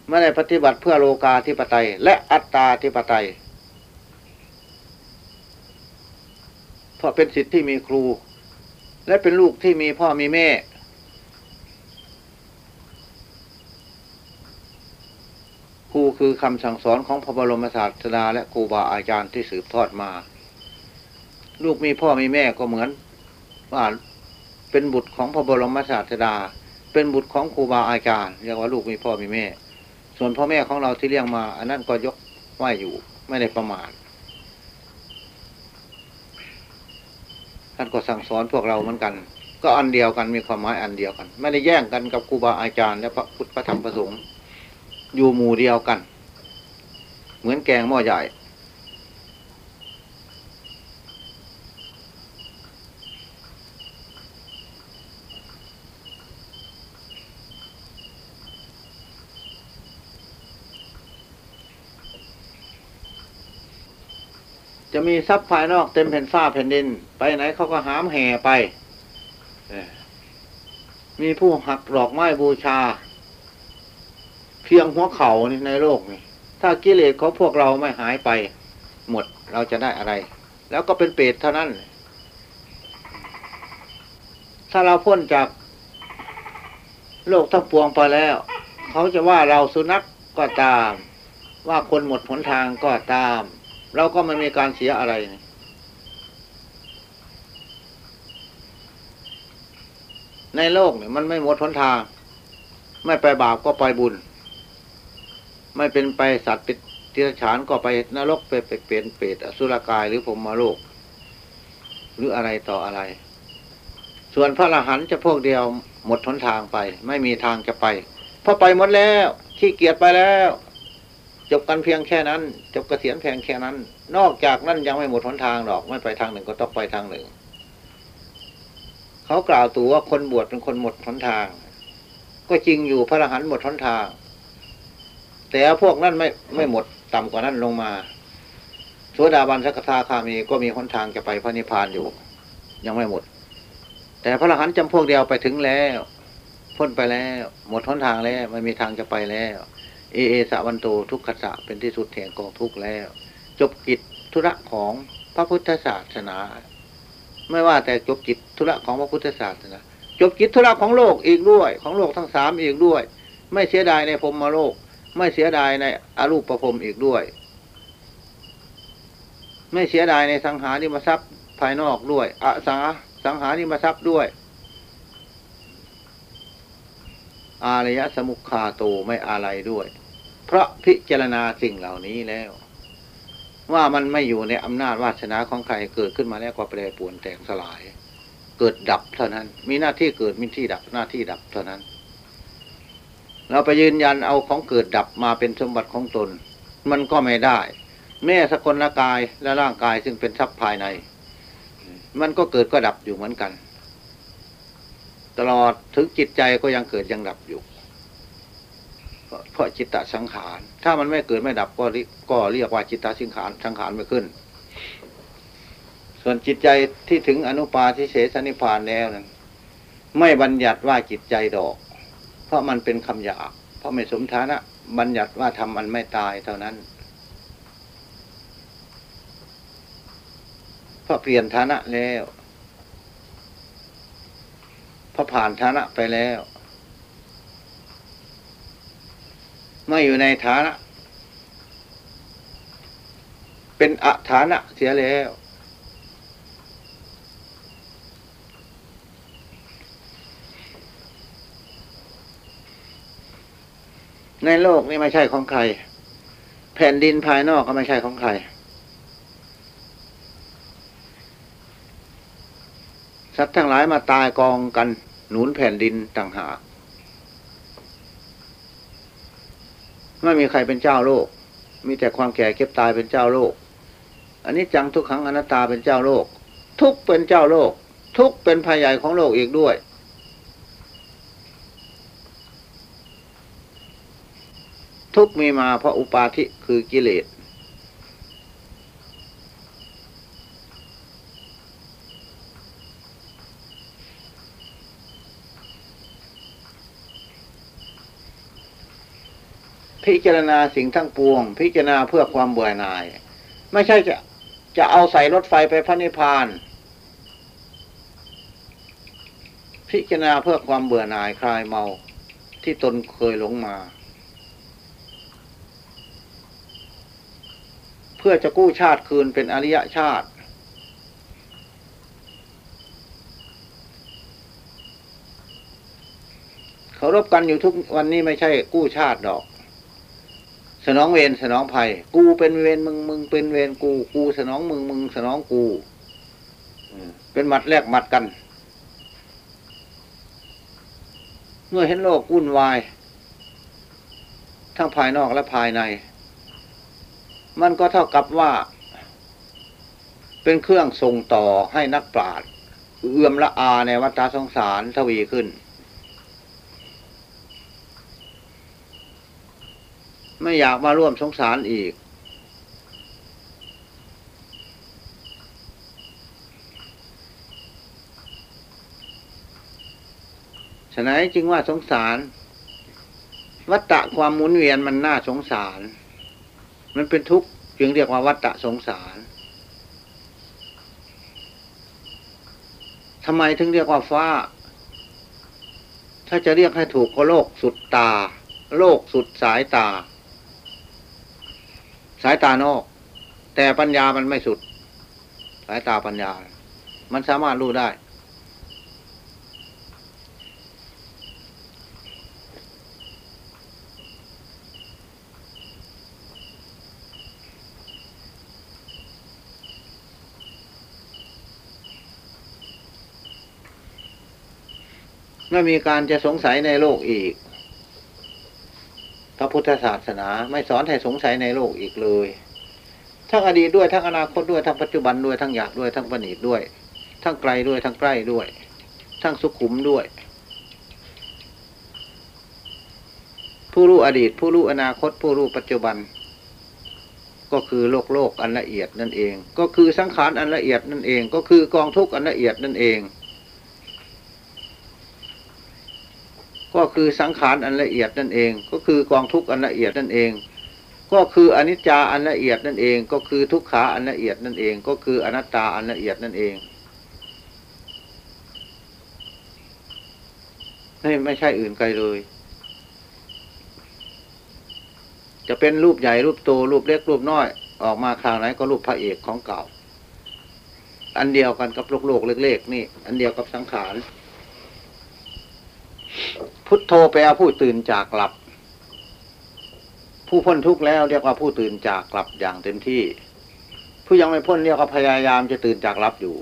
ไม่ได้ปฏิบัติเพื่อโลกาธิปไตย และอัตตาธิปไตยเพราะเป็นสิทธิ์ที่มีครู และเป็นลูกที่มีพ่อมีแม่ ครูคือคำสั่งสอนของพระบรมศาสดาและครูบาอาจารย์ที่สืบทอดมา ลูกมีพ่อมีแม่ก็เหมือน ว่าเป็นบุตรของพระบรมศาสดา เป็นบุตรของครูบาอาจารย์เรียกว่าลูกมีพ่อมีแม่ ส่วนพ่อแม่ของเราที่เลี้ยงมา อันนั้นก็ยกไหวอยู่ไม่ได้ประมาทท่านก็สั่งสอนพวกเราเหมือนกัน ก็อันเดียวกันมีความหมายอันเดียวกัน ไม่ได้แย่งกันกับครูบาอาจารย์ และพระพุทธพระธรรมพระสงฆ์ อยู่หมู่เดียวกัน เหมือนแกงหม้อใหญ่ จะมีทรัพย์ภายนอกเต็มแผ่นฟ้าแผ่นดิน ไปไหนเขาก็หามแห่ไปมีผู้หักดอกไม้บูชา เพียงหัวเข่านี่ในโลกนี่ถ้ากิเลสของพวกเราไม่หายไป หมดเราจะได้อะไร แล้วก็เป็นเปรตเท่านั้น ถ้าเราพ้นจากโลกทั้งปวงไปแล้ว เขาจะว่าเราสุนัขกก็ตาม ว่าคนหมดหนทางก็ตาม เราก็ไม่มีการเสียอะไรในโลกเนี่ยมันไม่หมดหนทาง ไม่ไปบาปก็ไปบุญ ไม่เป็นไปสัตว์ปิติรฉานก็ไปนรกไปเปลี่ยนเปรตอสุรกายหรือผมมาโลก หรืออะไรต่ออะไร ส่วนพระอรหันต์จะพวกเดียวหมดทนทางไป ไม่มีทางจะไปพราะไปหมดแล้วที่เกียรไปแล้ว จบกันเพียงแค่นั้น จบกระเสียนเพียงแค่นั้น นอกจากนั้นยังไม่หมดทนทางหรอก ไม่ไปทางหนึ่งก็ต้องไปทางหนึ่ง เขากล่าวตัวว่าคนบวชเป็นคนหมดทนทาง ก็จริงอยู่พระอรหันต์หมดทนทาง แต่พวกนั้นไม่ไม่หมดต่ำกว่านั้นลงมาโสดาบันสักทาคามีก็มีคนทางจะไปพระนิพพานอยู่ ยังไม่หมด แต่พระอรหันต์จำพวกเดียวไปถึงแล้ว พ้นไปแล้ว หมดทนทางแล้วไม่มีทางจะไปแล้ว เอเอสะวันโตทุกขสะเป็นที่สุดแห่งกองทุกแล้ว จบกิจธุระของพระพุทธศาสนา ไม่ว่าแต่จบกิจธุระของพระพุทธศาสนา จบกิจธุระของโลกอีกด้วย ของโลกทั้งสามอีกด้วย ไม่เสียดายในพรมโลก ไม่เสียดายในอรูปประพรมอีกด้วย ไม่เสียดายในสังหาริมทรัพย์ภายนอกด้วยอสังสังหาริมทรัพย์ด้วย อารยสมุขคาโตไม่อะไรด้วย เพราะพิจารณาสิ่งเหล่านี้แล้ว ว่ามันไม่อยู่ในอำนาจวาสนาของใครเกิดขึ้นมาแล้วก็แปรปวนแตกสลาย เกิดดับเท่านั้น มีหน้าที่เกิดมีที่ดับหน้าที่ดับเท่านั้น เราไปยืนยันเอาของเกิดดับมาเป็นสมบัติของตน มันก็ไม่ได้ แม่สกลกายและร่างกายซึ่งเป็นทรัพย์ภายใน มันก็เกิดก็ดับอยู่เหมือนกัน ตลอดถึงจิตใจก็ยังเกิดยังดับอยู่เพราะจิตตสังขาร ถ้ามันไม่เกิดไม่ดับก็ก็เรียกว่าจิตตสังขารสังขารไม่ขึ้น ส่วนจิตใจที่ถึงอนุปาทิเสสนิพานแล้วนั้นไม่บัญญัติว่าจิตใจดอก ราะมันเป็นคำหยาบเพราะไม่สมฐานะบัญญัติว่าทำมันไม่ตายเท่านั้นเพราะเปลี่ยนฐานะแล้วเพราะผ่านฐานะไปแล้วไม่อยู่ในฐานะ เป็นอัฐานะเสียแล้ว ในโลกนี้ไม่ใช่ของใคร แผ่นดินภายนอกก็ไม่ใช่ของใคร สัตว์ทั้งหลายมาตายกองกัน หนุนแผ่นดินต่างหากไม่มีใครเป็นเจ้าโลก มีแต่ความแก่เก็บตายเป็นเจ้าโลก อันนี้จังทุกขังอนัตตาเป็นเจ้าโลก ทุกเป็นเจ้าโลก ทุกเป็นภายใหญ่ของโลกอีกด้วย ทุกมีมาเพราะอุปาทิคือกิเลส พิจารณาสิ่งทั้งปวง พิจารณาเพื่อความเบื่อหน่าย ไม่ใช่จะจะเอาใส่รถไฟไปพระนิพพาน พิจารณาเพื่อความเบื่อหน่ายคลายเมาที่ตนเคยหลงมา พื่อจะกู้ชาติคืนเป็นอริยชาติเขารบกันอยู่ทุกวันนี้ไม่ใช่กู้ชาติดอก สนองเวรสนองภัย กูเป็นเวรมึงมึงเป็นเวรกู กูสนองมึงมึงสนองกู เป็นหมัดแลกหมัดกัน เมื่อเห็นโลกวุ่นวาย ทั้งภายนอกและภายใน มันก็เท่ากับว่า เป็นเครื่องส่งต่อให้นักปราชญ์เอื้อมละอาในวัฏสงสารทวีขึ้น ไม่อยากมาร่วมสงสารอีก ฉะนั้นจึงว่าสงสาร วัตตะความหมุนเวียนมันน่าสงสาร มันเป็นทุกข์จึงเรียกว่าวัตตะสงสารทำไมถึงเรียกว่าฟ้า ถ้าจะเรียกให้ถูกก็โลกสุดตา โลกสุดสายตา สายตานอก แต่ปัญญามันไม่สุด สายตาปัญญา มันสามารถรู้ได้ ไม่มีการจะสงสัยในโลกอีก พระพุทธศาสนาไม่สอนให้สงสัยในโลกอีกเลยทั้งอดีตด้วยทั้งอนาคตด้วยทั้งปัจจุบันด้วยทั้งอยากด้วยทั้งประณีตด้วย ทั้งไกลด้วยทั้งใกล้ด้วย ทั้งสุขุมด้วย ผู้รู้อดีต ผู้รู้อนาคต ผู้รู้ปัจจุบัน ก็คือโลกโลกอันละเอียดนั่นเอง ก็คือสังขารอันละเอียดนั่นเอง ก็คือกองทุกข์อันละเอียดนั่นเอง ก็คือสังขารอันละเอียดนั่นเอง ก็คือกองทุกข์อันละเอียดนั่นเอง ก็คืออนิจจาอันละเอียดนั่นเอง ก็คือทุกขาอันละเอียดนั่นเอง ก็คืออนัตตาอันละเอียดนั่นเองไม่ไม่ใช่อื่นไกลเลย จะเป็นรูปใหญ่รูปโตรูปเล็กรูปน้อย ออกมาคราวไหนก็รูปพระเอกของเก่า อันเดียวกันกับโลกโลกเล็กๆนี่ อันเดียวกับสังขาร พุทโธแปลว่าผู้ตื่นจากหลับ ผู้พ้นทุกข์แล้วเรียกว่าผู้ตื่นจากหลับอย่างเต็มที่ ผู้ยังไม่พ้นเรียกว่าพยายามจะตื่นจากหลับอยู่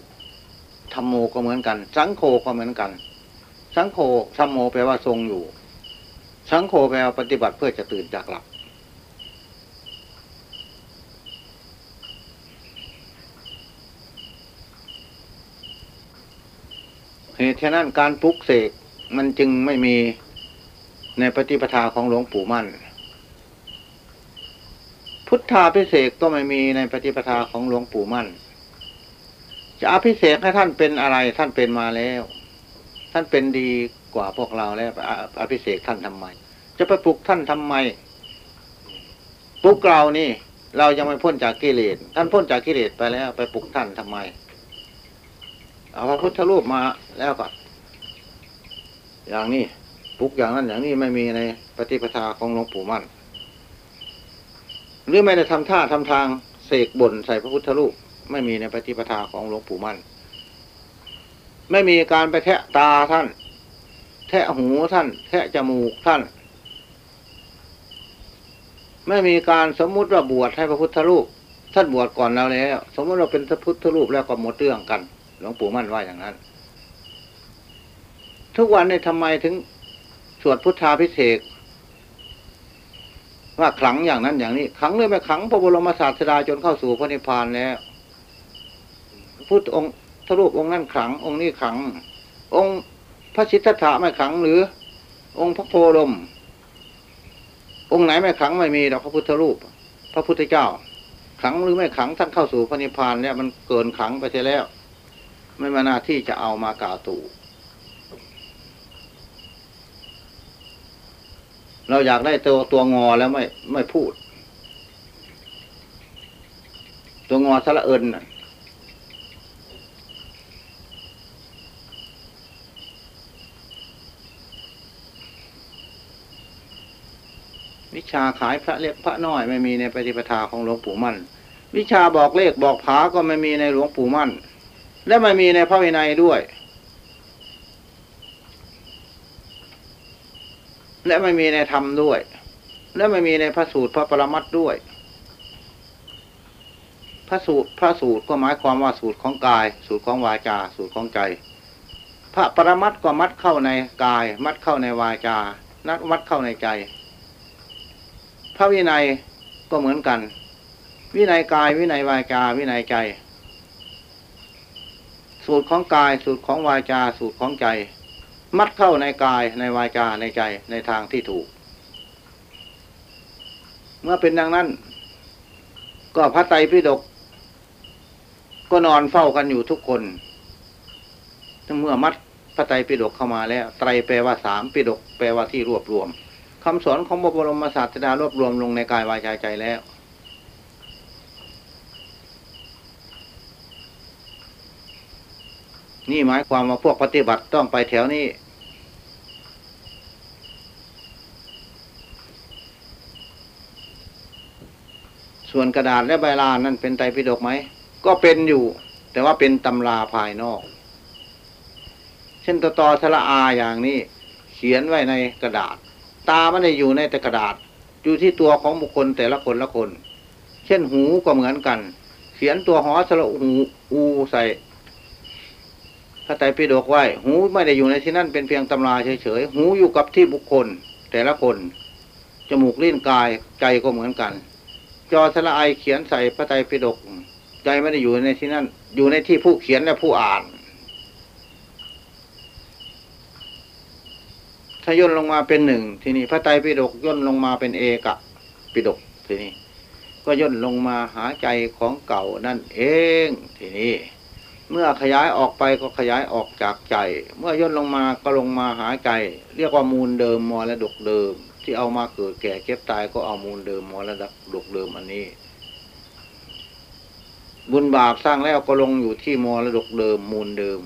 ธรรมโมก็เหมือนกัน สังโฆก็เหมือนกัน สังโฆธรรมโมแปลว่าทรงอยู่ สังโฆแปลว่าปฏิบัติเพื่อจะตื่นจากหลับ เหตุฉะนั้นการปลุกเสก มันจึงไม่มีในปฏิปทาของหลวงปู่มั่น พุทธาพิเศษก็ไม่มีในปฏิปทาของหลวงปู่มั่น จะอภิเศกให้ท่านเป็นอะไรท่านเป็นมาแล้ว ท่านเป็นดีกว่าพวกเราแล้วอภิเศกท่านทำไม จะไปปลุกท่านทำไมปลุกเรานี่ เรายังไม่พ้นจากกิเลสท่านพ้นจากกิเลสไปแล้ว ไปปลุกท่านทำไม เอาพระพุทธรูปมาแล้วก็ อย่างนี้ปลุกอย่างนั้นอย่างนี้ไม่มีในปฏิปทาของหลวงปู่มั่น หรือไม่ได้ทำท่าทำทางเสกบ่นใส่พระพุทธรูปไม่มีในปฏิปทาของหลวงปู่มั่น ไม่มีการไปแทะตาท่าน แทะหูท่าน แทะจมูกท่านไไม่มีการสมมุติว่าบวชให้พระพุทธรูปท่านบวชก่อนเราแล้ว สมมติเราเป็นพระพุทธรูปแล้วก็หมดเรื่องกัน หลวงปู่มั่นว่าอย่างนั้น ทุกวันนี้ทำไมถึงสวดพุทธาพิเศษว่าขลังอย่างนั้นอย่างนี้ขลังเลยไม่ขลังพระบรมศาสดาจนเข้าสู่พระนิพพานแล้วพุทธองค์ทรูปองค์นั้นขลัง องค์นี้ขลัง องค์พระชิตถะไม่ขลังหรือ องค์พระโพลมองค์ไหนไม่ขลังไม่มีดอกพระพุทธรูป พระพุทธเจ้าขังหรือไม่ขังท่านเข้าสู่พระนิพพานเนี่ยมันเกินขังไปเสียแล้ว ไม่มาหน้าที่จะเอามากาตู่ เราอยากได้ตัวตัวงอแล้วไม่ไม่พูด ตัวงอสละเอิญวิชาขายพระเล็กพระน้อยไม่มีในปฏิปทาของหลวงปู่มั่น วิชาบอกเลขบอกผาก็ไม่มีในหลวงปู่มั่น และไม่มีในพระวินัยด้วย และไม่มีในธรรมด้วย และไม่มีในพระสูตรพระปรมัตด้วย พระสูตรพระสูตรก็หมายความว่าสูตรของกาย สูตรของวาจา สูตรของใจ พระปรมัตก็มัดเข้าในกาย มัดเข้าในวาจา นัดมัดเข้าในใจ พระวินัยก็เหมือนกัน วินัยกายวินัยวาจา วินัยใจ สูตรของกาย สูตรของวาจา สูตรของใจ มัดเข้าในกายในวาจาในใจในทางที่ถูก เมื่อเป็นดังนั้น ก็พระไตรปิฎกก็นอนเฝ้ากันอยู่ทุกคนเมื่อมัดพระไตรปิฎกเข้ามาแล้ว ไตรแปลว่าสามปิฎกแปลว่าที่รวบรวมคำสอนของบรมศาสดารวบรวมลงในกายวายใจใจแล้ว นี่หมายความว่าพวกปฏิบัติต้องไปแถวนี้ ส่วนกระดาษและใบลานนั่นเป็นไตรปิฎกไหม ก็เป็นอยู่ แต่ว่าเป็นตำราภายนอก เช่นตตอทละอาอย่างนี้ เขียนไว้ในกระดาษ ตาไม่ได้อยู่ในแต่กระดาษ อยู่ที่ตัวของบุคคลแต่ละคนละคน เช่นหูก็เหมือนกัน เขียนตัวหอสระหูอูใส่ ระไตรปิฎกไว้ หูไม่ได้อยู่ในที่นั่นเป็นเพียงตำราเฉยๆ หูอยู่กับที่บุคคล แต่ละคน จมูกลิ้นกายใจก็เหมือนกัน จอสระไอเขียนใส่พระไตรปิฎกใจไม่ได้อยู่ในที่นั่น อยู่ในที่ผู้เขียนและผู้อ่าน ถ้าย่นลงมาเป็นหนึ่งทีนี้พระไตรปิฎกย่นลงมาเป็นเอกะปิฎกทีนี้ ก็ย่นลงมาหาใจของเก่านั่นเองทีนี้ เมื่อขยายออกไปก็ขยายออกจากใจ เมื่อย่นลงมาก็ลงมาหาใจ เรียกว่ามูลเดิมมรดกเดิม ที่เอามาเกิดแก่เก็บตายก็เอามูลเดิมมรดกเดิมอันนี้ บุญบาปสร้างแล้วก็ลงอยู่ที่มรดกเดิมมูลเดิม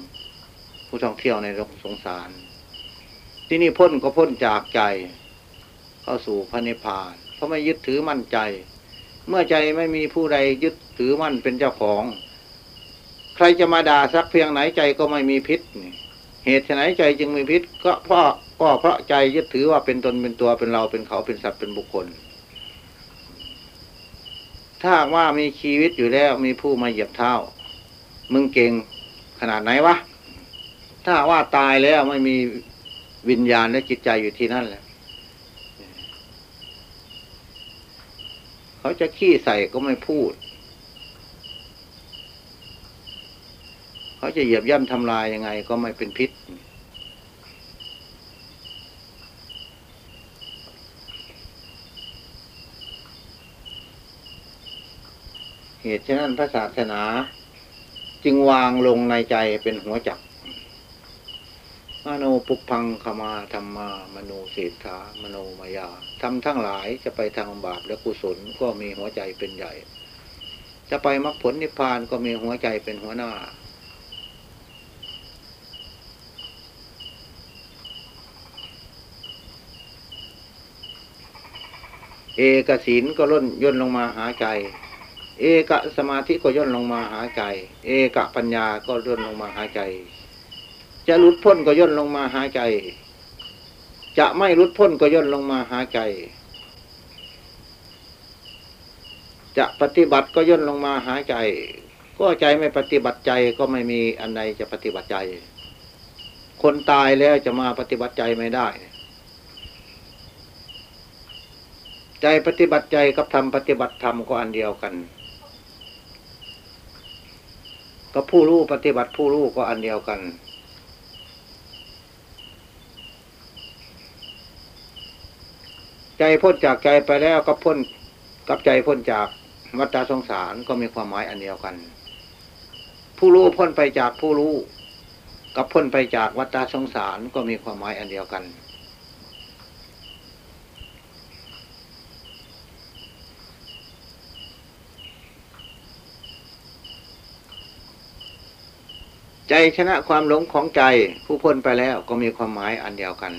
ผู้ท่องเที่ยวในโลกสงสาร ที่นี่พ้นก็พ้นจากใจ เข้าสู่พระนิพพาน เพราะไม่ยึดถือมั่นใจ เมื่อใจไม่มีผู้ใดยึดถือมั่นเป็นเจ้าของ ใครจะมาด่าสักเพียงไหนใจก็ไม่มีพิษเหตุไหนใจจึงมีพิษ ก็เพราะก็เพราะใจยึดถือว่าเป็นตนเป็นตัวเป็นเราเป็นเขาเป็นสัตว์เป็นบุคคล ถ้าว่ามีชีวิตอยู่แล้วมีผู้มาเหยียบเท้า มึงเก่งขนาดไหนวะ ถ้าว่าตายแล้วไม่มีวิญญาณและจิตใจอยู่ที่นั่นแหละเขาจะขี้ใส่ก็ไม่พูด เขาจะเหยียบย่ำทำลายยังไง ก็ไม่เป็นพิษ เหตุฉะนั้นพระศาสนา จึงวางลงในใจเป็นหัวจักมโนปุพังขมาธรรมามโนเศรษฐามโนมายาทำทั้งหลายจะไปทางบาปและกุศลก็มีหัวใจเป็นใหญ่ จะไปมรรคผลนิพพานก็มีหัวใจเป็นหัวหน้า เอกศีลก็ล่นย่นลงมาหาใจ เอกสมาธิก็ย่นลงมาหาใจ เอกปัญญาก็ย่นลงมาหาใจ จะหลุดพ้นก็ย่นลงมาหาใจ จะไม่หลุดพ้นก็ย่นลงมาหาใจ จะปฏิบัติก็ย่นลงมาหาใจ ก็ใจไม่ปฏิบัติใจก็ไม่มีอันใดจะปฏิบัติใจ คนตายแล้วจะมาปฏิบัติใจไม่ได้ ใจปฏิบัติใจกับธรรมปฏิบัติธรรมก็อันเดียวกันก็ผู้รู้ปฏิบัติผู้รู้ก็อันเดียวกัน ใจพ้นจากใจไปแล้วก็พ้นกับใจพ้นจากวัฏสงสารก็มีความหมายอันเดียวกัน ผู้รู้พ้นไปจากผู้รู้กับพ้นไปจากวัฏสงสารก็มีความหมายอันเดียวกัน ใจชนะความหลงของใจผู้พ้นไปแล้วก็มีความหมายอันเดียวกัน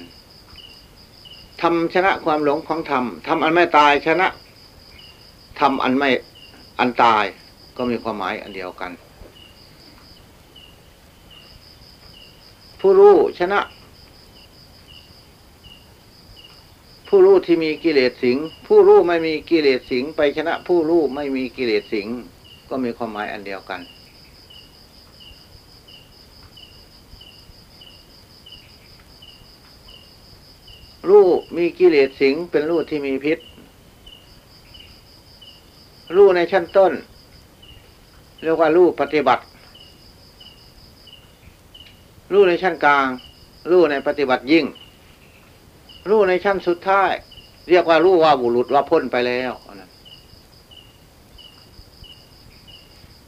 ทำชนะความหลงของธรรมทำอันไม่ตายชนะทำอันไม่อันตายก็มีความหมายอันเดียวกัน ผู้รู้ชนะ ผู้รู้ที่มีกิเลสสิง ผู้รู้ไม่มีกิเลสสิง ไปชนะผู้รู้ไม่มีกิเลสสิง ก็มีความหมายอันเดียวกัน รูปมีกิเลสสิงเป็นรูปที่มีพิษ รูปในชั้นต้น เรียกว่ารูปปฏิบัติ รูปในชั้นกลาง รูปในปฏิบัติยิ่ง รูปในชั้นสุดท้าย เรียกว่ารูปว่าบุรุษว่าพ้นไปแล้ว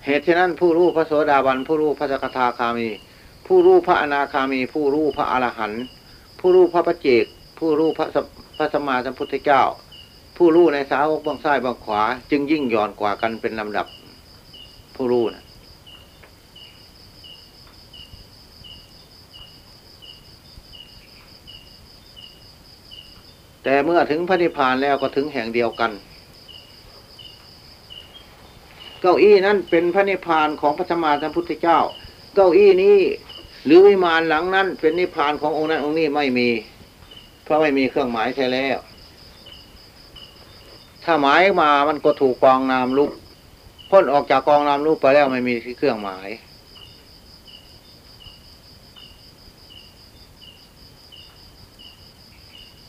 เหตุฉะนั้นผู้รู้พระโสดาบันผู้รู้พระสกทาคามี ผู้รู้พระอนาคามี ผู้รู้พระอรหันต์ผู้รู้พระปเจก ผู้รู้พระพระสมมาสัมพุทธเจ้า ผู้รู้ในสาวกบางซ้ายบางขวา จึงยิ่งย่อนกว่ากันเป็นลำดับ ผู้รู้นะแต่เมื่อถึงพระนิพพานแล้วก็ถึงแห่งเดียวกัน เก้าอี้นั้นเป็นพระนิพพานของพระสมมาสัมพุทธเจ้า เก้าอี้นี้หรือวิมานหลังนั้นเป็นนิพพานขององค์นั้นองค์นี้ไม่มี เพราะไม่มีเครื่องหมายใช่แล้ว ถ้าหมายมามันก็ถูกกองนามรูปพ้นออกจากกองนามรูปไปแล้วไม่มีเครื่องหมาย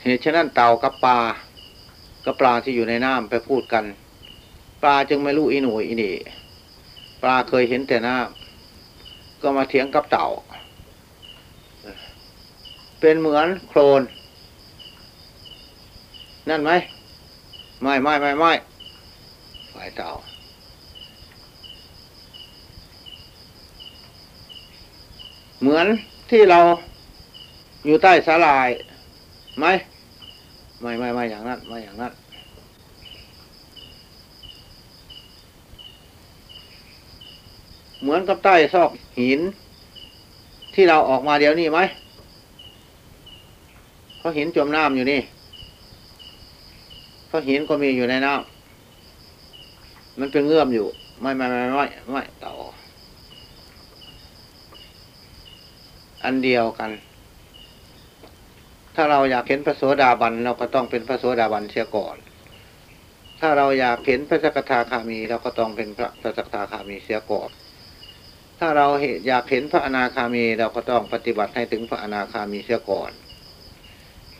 เหตุฉะนั้นเต่ากับปลากับปลาที่อยู่ในน้ำไปพูดกัน ปลาจึงไม่รู้อีหนูอีนี่ปลาเคยเห็นแต่น้ำก็มาเถียงกับเต่า เป็นเหมือนโคลน นั่นไหมไม่ไม่ไม่ไม่ฝ่ายเต่าเหมือนที่เราอยู่ใต้สาลายไหมไม่ไม่ไม่อย่างนั้นไม่อย่างนั้นเหมือนกับใต้ซอกหิน ที่เราออกมาเดี๋ยวนี้ไหมเพราะหินจมน้ำอยู่นี่ เพราะหินก็มีอยู่ในน้ำมันเป็นเงื่อมอยู่ ไม่ไม่ไม่ไม่ไม่ต่อ อันเดียวกัน ถ้าเราอยากเห็นพระโสดาบันเราก็ต้องเป็นพระโสดาบันเสียก่อน ถ้าเราอยากเห็นพระสกทาคามีเราก็ต้องเป็นพระสกทาคามีเสียก่อนถ้าเราอยากเห็นพระอนาคามีเราก็ต้องปฏิบัติให้ถึงพระอนาคามีเสียก่อน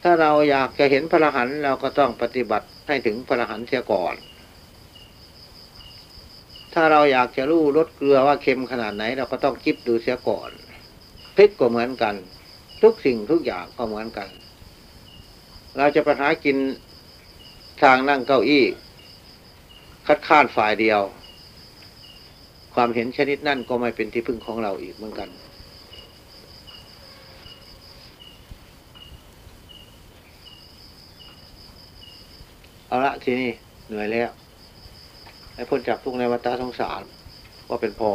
ถ้าเราอยากจะเห็นพระอรหันต์เราก็ต้องปฏิบัติ ให้ถึงพระหันเสียก่อน ถ้าเราอยากจะรู้รสเกลือว่าเค็มขนาดไหน เราก็ต้องจิบดูเสียก่อนพริกก็เหมือนกัน ทุกสิ่งทุกอย่างก็เหมือนกัน เราจะไปหากินทางนั่งเก้าอี้ คัดค้านฝ่ายเดียว ความเห็นชนิดนั่นก็ไม่เป็นที่พึ่งของเราอีกเหมือนกัน เอาละทีนี้เหนื่อยแล้ว ให้พ้นจากทุกในวัฏสงสารว่าเป็นพอ